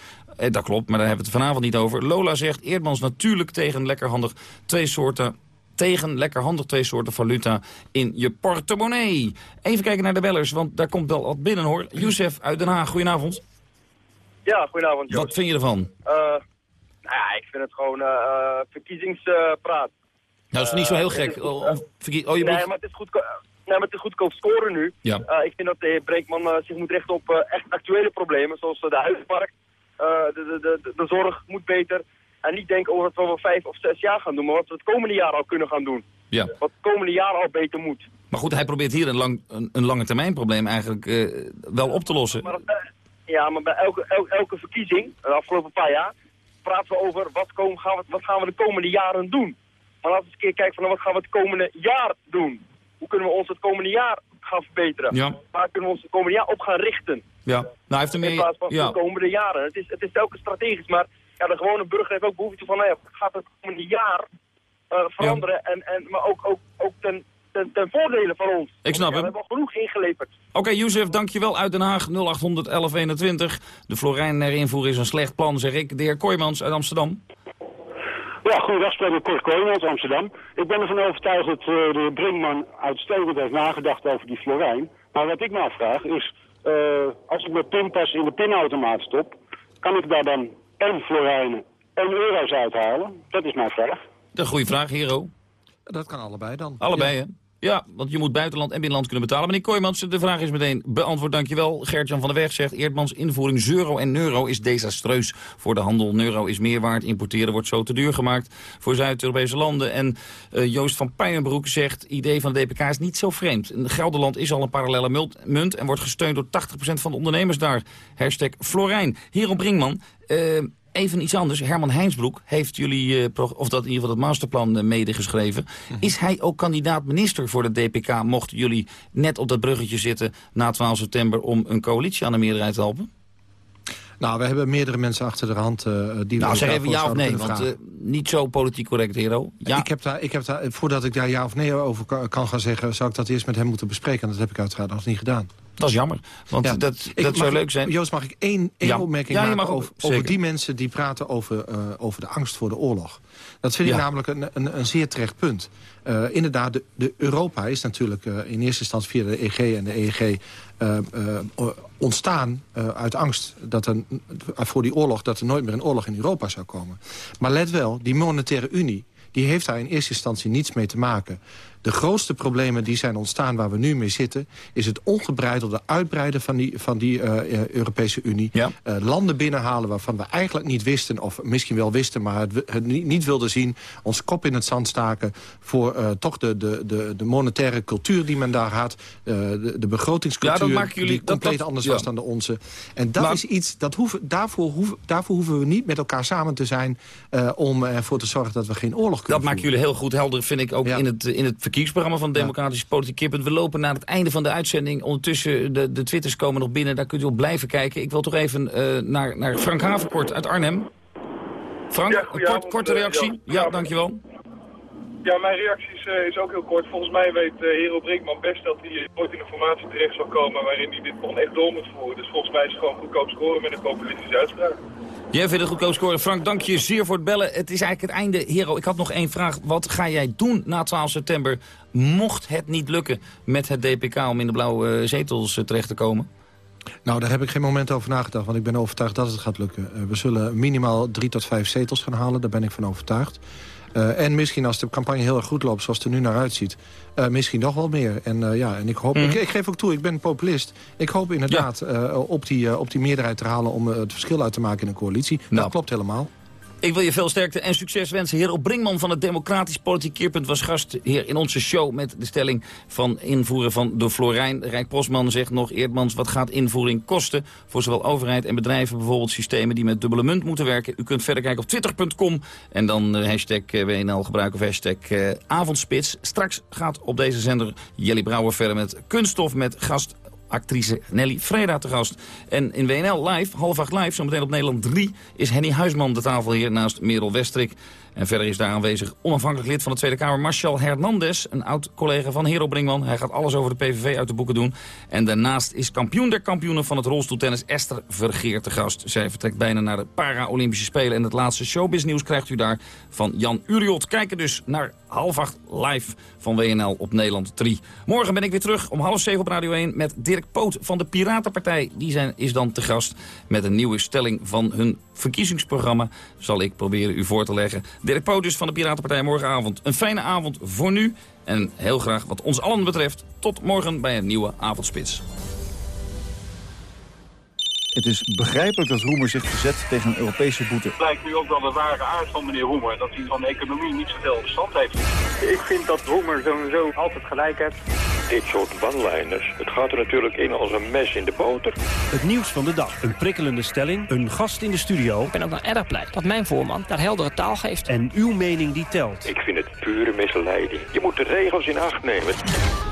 Dat klopt, maar daar hebben we het vanavond niet over. Lola zegt, Eerdmans natuurlijk tegen lekkerhandig twee soorten tegen lekker handig twee soorten valuta in je portemonnee. Even kijken naar de bellers, want daar komt wel wat binnen hoor. Youssef uit Den Haag, goedenavond. Ja, goedenavond Joost. Wat vind je ervan? Eh, nou ja, ik vind het gewoon eh, eh, verkiezingspraat. Nou, dat is niet zo heel gek. Oh, oh, je nee, maar het is goed, nee, maar het is goedkoop scoren nu. Ja. Ik vind dat de heer Breekman zich moet richten op echt actuele problemen, zoals de huizenmarkt. De, de, de, de zorg moet beter. En niet denken over wat we over vijf of zes jaar gaan doen, maar wat we het komende jaar al kunnen gaan doen. Ja. Wat het komende jaar al beter moet. Maar goed, hij probeert hier een, lang, een, een lange termijn probleem eigenlijk uh, wel op te lossen. Maar, ja, maar bij elke, elke, elke verkiezing, de afgelopen paar jaar, praten we over wat, komen, gaan we, wat gaan we de komende jaren doen. Maar laten we eens een keer kijken van nou, wat gaan we het komende jaar doen. Hoe kunnen we ons het komende jaar gaan verbeteren? Ja. Waar kunnen we ons het komende jaar op gaan richten? Ja, nou heeft er meer... In plaats van ja. de komende jaren. Het is, het is telkens strategisch, maar ja, de gewone burger heeft ook behoefte van, nou ja, gaat het komende jaar uh, veranderen? En, en, maar ook, ook, ook ten, ten, ten voordele van ons. Ik snap ja, hem. We hebben al genoeg ingeleverd. Oké, okay, Youssef, dankjewel uit Den Haag, 0800 1121. De Florijn invoeren is een slecht plan, zeg ik. De heer Kooijmans uit Amsterdam. Ja, goedendag, spreek met Kort Kooijmans, Amsterdam. Ik ben ervan overtuigd dat uh, de Brinkman uitstekend heeft nagedacht over die Florijn. Maar wat ik me afvraag is, uh, als ik mijn pinpas in de pinautomaat stop, kan ik daar dan en florijnen en euro's uithalen? Dat is mijn vraag. De goede vraag, Hero. Dat kan allebei dan. Allebei, ja. hè? Ja, want je moet buitenland en binnenland kunnen betalen. Meneer Kooijmans, de vraag is meteen beantwoord, dankjewel. Gert-Jan van der Weg zegt, Eerdmans invoering euro en euro is desastreus voor de handel. Euro is meer waard, importeren wordt zo te duur gemaakt voor Zuid-Europese landen. En uh, Joost van Puijenbroek zegt, idee van de DPK is niet zo vreemd. Gelderland is al een parallele munt en wordt gesteund door 80% van de ondernemers daar. Hashtag Florijn. Hero Brinkman, uh, even iets anders. Herman Heinsbroek heeft jullie, uh, of dat in ieder geval het masterplan uh, medegeschreven. Mm -hmm. Is hij ook kandidaat minister voor de DPK, mochten jullie net op dat bruggetje zitten na 12 september om een coalitie aan de meerderheid te helpen? Nou, we hebben meerdere mensen achter de hand uh, die... Nou, zeg even ja of nee, want uh, niet zo politiek correct, Hero. Ja. Ik heb daar, ik heb daar, voordat ik daar ja of nee over kan, kan gaan zeggen... zou ik dat eerst met hem moeten bespreken. En dat heb ik uiteraard nog niet gedaan. Dat is jammer, want ja, dat, dat zou leuk zijn. Joost, mag ik één, één ja. opmerking ja, maken over, over, die mensen die praten over, uh, over de angst voor de oorlog? Dat vind ik namelijk een, een, een, zeer terecht punt. Uh, inderdaad, de, de, Europa is natuurlijk uh, in eerste instantie via de EG en de EEG ontstaan uit angst dat er, voor die oorlog... dat er nooit meer een oorlog in Europa zou komen. Maar let wel, die monetaire unie die heeft daar in eerste instantie niets mee te maken. De grootste problemen die zijn ontstaan waar we nu mee zitten... is het ongebreidelde uitbreiden van die, van die uh, Europese Unie. Ja. Uh, landen binnenhalen waarvan we eigenlijk niet wisten... of misschien wel wisten, maar het, het niet, wilden zien... ons kop in het zand staken voor uh, toch de, de, de, de monetaire cultuur die men daar had. de, de begrotingscultuur ja, jullie, die compleet dat, anders ja. was dan de onze. En dat maar, is iets, dat hoeven, daarvoor, hoeven, daarvoor hoeven we niet met elkaar samen te zijn... om ervoor te zorgen dat we geen oorlog kunnen Dat maken jullie heel goed helder, vind ik, ook in, het, in het verkiezingsprogramma van de Democratische Politiek Kippen. We lopen naar het einde van de uitzending. Ondertussen, de, de twitters komen nog binnen. Daar kunt u op blijven kijken. Ik wil toch even uh, naar, naar Frank Havenkort uit Arnhem. Frank, ja, een kort, korte reactie. Ja, ja, dankjewel. Ja, mijn reactie is, uh, is, ook heel kort. Volgens mij weet uh, Hero Brinkman best dat hij nooit in een formatie terecht zal komen... waarin hij dit plan echt door moet voeren. Dus volgens mij is het gewoon goedkoop scoren met een populistische uitspraak. Jij vindt het goedkoop scoren. Frank, dank je zeer voor het bellen. Het is eigenlijk het einde. Hero, ik had nog één vraag. Wat ga jij doen na 12 september... mocht het niet lukken met het DPK om in de blauwe uh, zetels uh, terecht te komen? Nou, daar heb ik geen moment over nagedacht, want ik ben overtuigd dat het gaat lukken. Uh, we zullen minimaal drie tot vijf zetels gaan halen, daar ben ik van overtuigd. Uh, en misschien als de campagne heel erg goed loopt, zoals het er nu naar uitziet... Uh, misschien nog wel meer. En, uh, ja, en ik, hoop, mm. ik, ik, geef ook toe, ik ben populist. Ik hoop inderdaad ja. op, die, op die meerderheid te halen... om het verschil uit te maken in een coalitie. Nou. Dat klopt helemaal. Ik wil je veel sterkte en succes wensen. Heer Brinkman van het Democratisch Politiek Keerpunt was gastheer in onze show... met de stelling van invoeren van de Florijn. Rijk Postman zegt nog, Eerdmans, wat gaat invoering kosten... voor zowel overheid en bedrijven, bijvoorbeeld systemen die met dubbele munt moeten werken. U kunt verder kijken op twitter.com en dan uh, hashtag WNL gebruiken of hashtag uh, avondspits. Straks gaat op deze zender Jelly Brouwer verder met kunststof met gast actrice Nelly Freda te gast. En in WNL Live, half acht live, zometeen op Nederland 3... is Henny Huisman de tafel hier naast Merel Westrik. En verder is daar aanwezig onafhankelijk lid van de Tweede Kamer... Marshall Hernandez, een oud-collega van Hero Brinkman. Hij gaat alles over de PVV uit de boeken doen. En daarnaast is kampioen der kampioenen van het rolstoeltennis... Esther Vergeer te gast. Zij vertrekt bijna naar de Para-Olympische Spelen. En het laatste showbiznieuws krijgt u daar van Jan Uriot. Kijken dus naar half acht live van WNL op Nederland 3. Morgen ben ik weer terug om half zeven op Radio 1... met Dirk Poot van de Piratenpartij. Die zijn, is dan te gast met een nieuwe stelling van hun verkiezingsprogramma. Zal ik proberen u voor te leggen. Dirk Poot dus van de Piratenpartij morgenavond. Een fijne avond voor nu. En heel graag wat ons allen betreft. Tot morgen bij een nieuwe Avondspits. Het is begrijpelijk dat Roemer zich verzet tegen een Europese boete. Het blijkt nu ook wel de ware aard van meneer Roemer. Dat hij van de economie niet zoveel verstand heeft. Ik vind dat Roemer sowieso altijd gelijk heeft. Dit soort one-liners, het gaat er natuurlijk in als een mes in de boter. Het nieuws van de dag, een prikkelende stelling, een gast in de studio. Ik ben ook wel erg blij dat mijn voorman daar heldere taal geeft. En uw mening die telt. Ik vind het pure misleiding. Je moet de regels in acht nemen.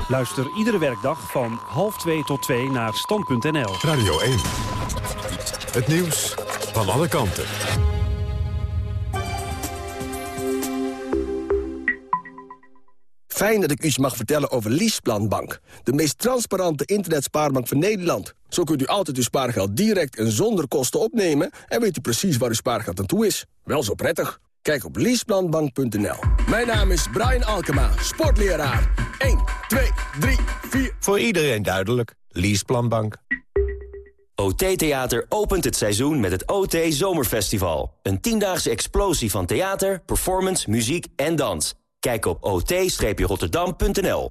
Luister iedere werkdag van half twee tot twee naar stand.nl. Radio 1. Het nieuws van alle kanten. Fijn dat ik u mag vertellen over Leaseplanbank. De meest transparante internetspaarbank van Nederland. Zo kunt u altijd uw spaargeld direct en zonder kosten opnemen... en weet u precies waar uw spaargeld aan toe is. Wel zo prettig. Kijk op leaseplanbank.nl. Mijn naam is Brian Alkema, sportleraar. 1, 2, 3, 4... Voor iedereen duidelijk. Leaseplanbank. OT Theater opent het seizoen met het OT Zomerfestival. Een tiendaagse explosie van theater, performance, muziek en dans. Kijk op ot-rotterdam.nl.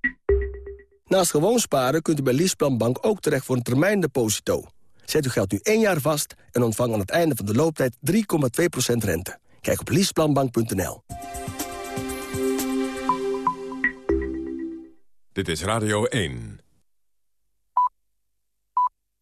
Naast gewoon sparen kunt u bij Leaseplanbank ook terecht voor een termijndeposito. Zet uw geld nu één jaar vast en ontvang aan het einde van de looptijd 3,2% rente. Kijk op leaseplanbank.nl. Dit is Radio 1.